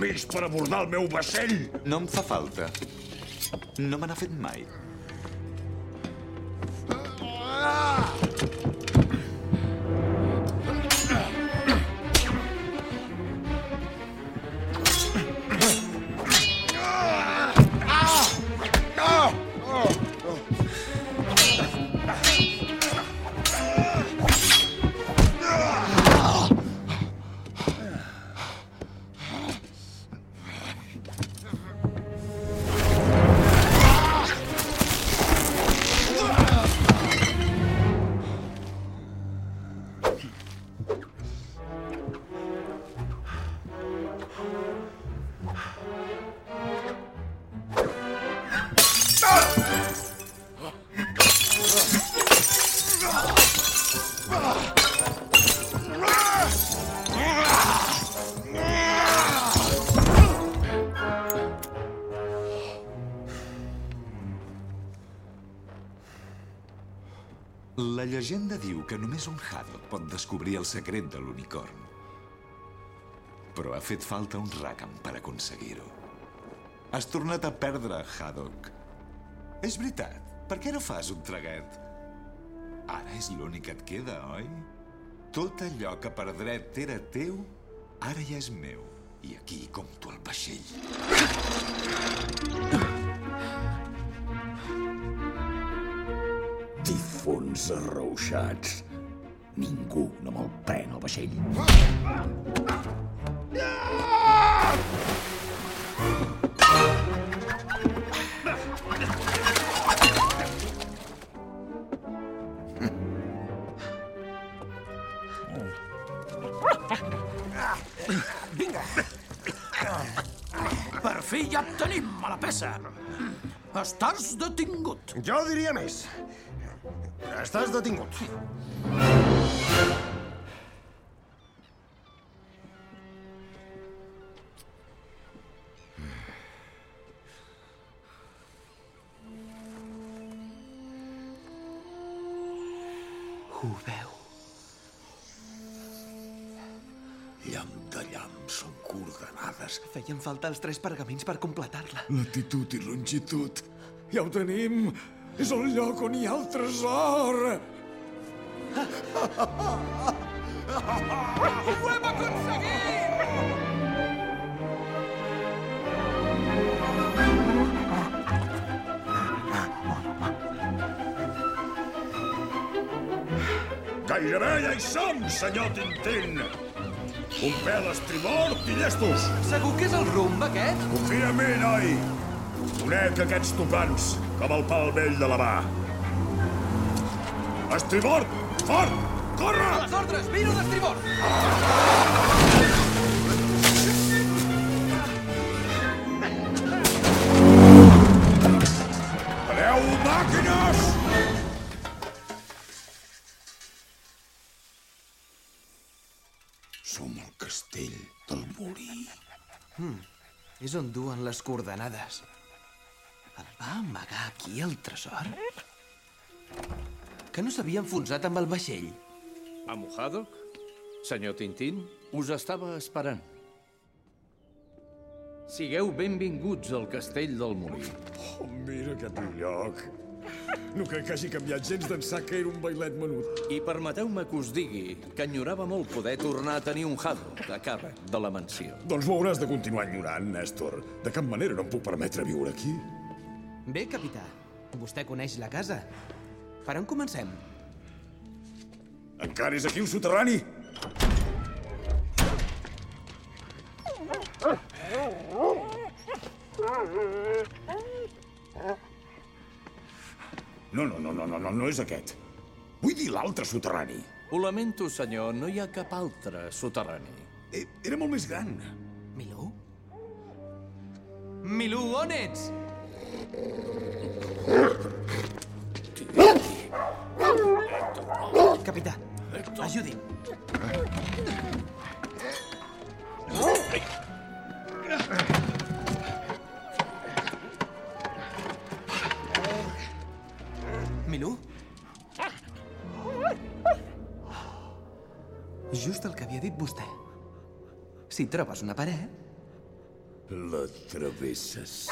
Speaker 16: Permís per abordar el meu vaixell?
Speaker 7: No em fa falta. No me n'ha fet mai. Diu que només un Haddock pot descobrir el secret de l'unicorn. Però ha fet falta un Rackham per aconseguir-ho. Has tornat a perdre, Haddock. És veritat. Per què no fas un traguet? Ara és l'únic que et queda, oi? Tot allò que per dret era teu, ara ja és meu. I aquí compto el vaixell.
Speaker 16: Difons arrauxats. Ningú no me'l pren el vaixell.
Speaker 31: Vinga. Per fi ja et tenim a la peça. Estàs detingut.
Speaker 4: Jo diria més. Estàs detingut.
Speaker 3: Ho veu?
Speaker 16: Llamp de llamp són coordenades.
Speaker 3: Feien falta els tres pergamins per completar-la.
Speaker 11: Latitud i longitud. Ja ho tenim. És el lloc on hi ha el tresor.
Speaker 31: Ho hem aconseguit!
Speaker 16: Gairebé ja hi som, senyor Tintín. Un pèl estribord i llestos.
Speaker 3: Segur que és el rumb, aquest?
Speaker 16: Confia en mi, noi. Conec aquests tocants, com el pal vell de la mà. Estribord! Fort! Corre!
Speaker 3: A les ordres! Viro d'estribord!
Speaker 16: Pareu, màquines! Som al castell del molí.
Speaker 3: Hmm. És on duen les coordenades. El va amagar aquí, el tresor? Que no s'havia enfonsat amb el vaixell?
Speaker 8: Amo Haddock? Senyor Tintín, us estava esperant. Sigueu benvinguts al castell del Molí.
Speaker 11: Oh, mira aquest lloc. No crec que hagi canviat gens d'ençà que era un bailet menut.
Speaker 8: I permeteu-me que us digui que enyorava molt poder tornar a tenir un Haddock a càrrec de la mansió.
Speaker 11: Doncs m'ho hauràs de continuar enyorant, Néstor. De cap manera no em puc permetre viure aquí.
Speaker 3: Bé, capità. Vostè coneix la casa. Per on comencem?
Speaker 11: Encara és aquí un soterrani? No, no, no, no, no, no, no és aquest. Vull dir l'altre soterrani.
Speaker 8: Ho lamento, senyor, no hi ha cap altre soterrani.
Speaker 11: Eh, Era molt més gran.
Speaker 3: Milú? Milú, on ets? Capità, ajudi'm. Milú? Just el que havia dit vostè. Si trobes una paret,
Speaker 11: La travesses.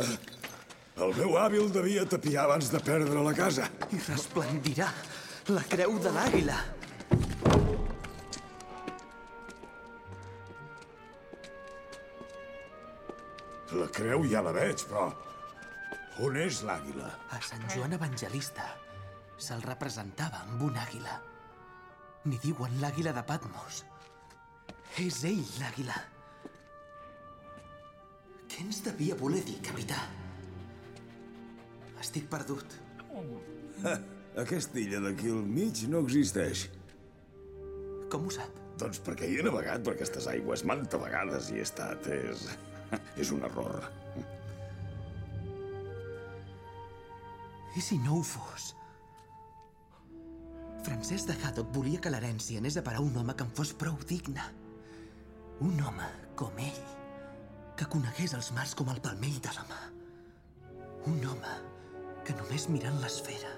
Speaker 11: El meu avi el devia tapiar abans de perdre la casa.
Speaker 3: i resplendirà la creu de l'àguila.
Speaker 11: La creu ja la veig, però... On és l'àguila?
Speaker 3: A Sant Joan Evangelista se'l representava amb un àguila. N'hi diuen l'àguila de Patmos. És ell, l'àguila. Què ens devia voler dir, capità? Estic perdut.
Speaker 11: Ha, aquesta illa d'aquí al mig no existeix.
Speaker 3: Com ho sap?
Speaker 11: Doncs perquè hi he navegat per aquestes aigües manta vegades i he estat... És... és un error.
Speaker 3: I si no ho fos? Francesc de Haddock volia que l'herència anés a parar a un home que en fos prou digne. Un home com ell, que conegués els mars com el palmell de la mà. Un home que només mirant l'esfera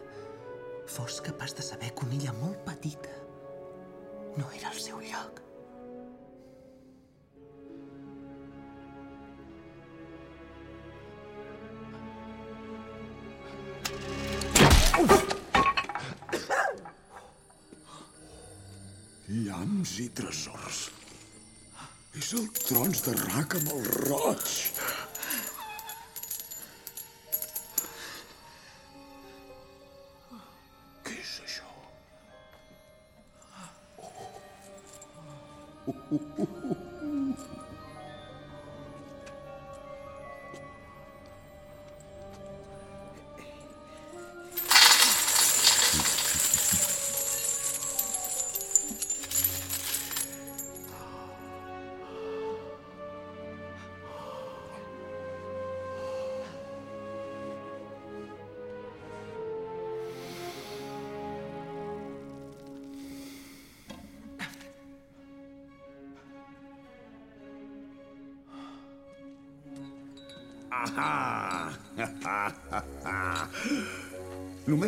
Speaker 3: fos capaç de saber que una illa molt petita no era el seu lloc.
Speaker 11: Llamps i tresors. És el trons de rac amb el roig. Què és això? Ah!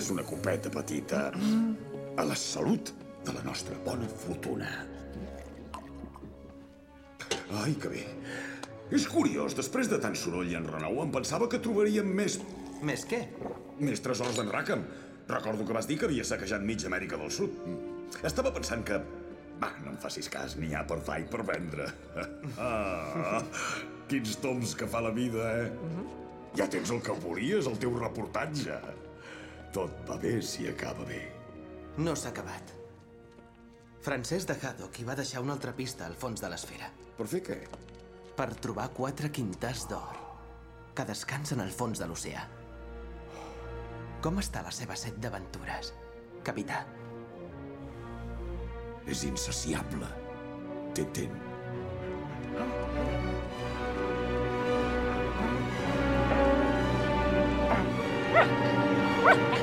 Speaker 11: Només una copeta petita. A la salut de la nostra bona fortuna. Ai, que bé. És curiós, després de tant soroll i enrenou, em pensava que trobaríem més...
Speaker 3: Més què?
Speaker 11: Més tresors d'en Rackham. Recordo que vas dir que havia saquejat mig Amèrica del Sud. Estava pensant que... Va, no em facis cas, n'hi ha per fa i per vendre. Ah, quins toms que fa la vida, eh? Ja tens el que volies, el teu reportatge. Tot va bé si acaba bé.
Speaker 3: No s'ha acabat. Francesc de Haddock hi va deixar una altra pista al fons de l'esfera.
Speaker 11: Per fer què?
Speaker 3: Per trobar quatre quintars d'or que descansen al fons de l'oceà. Com està la seva set d'aventures, capità?
Speaker 11: És insaciable. Té temps. Ah! ah! ah!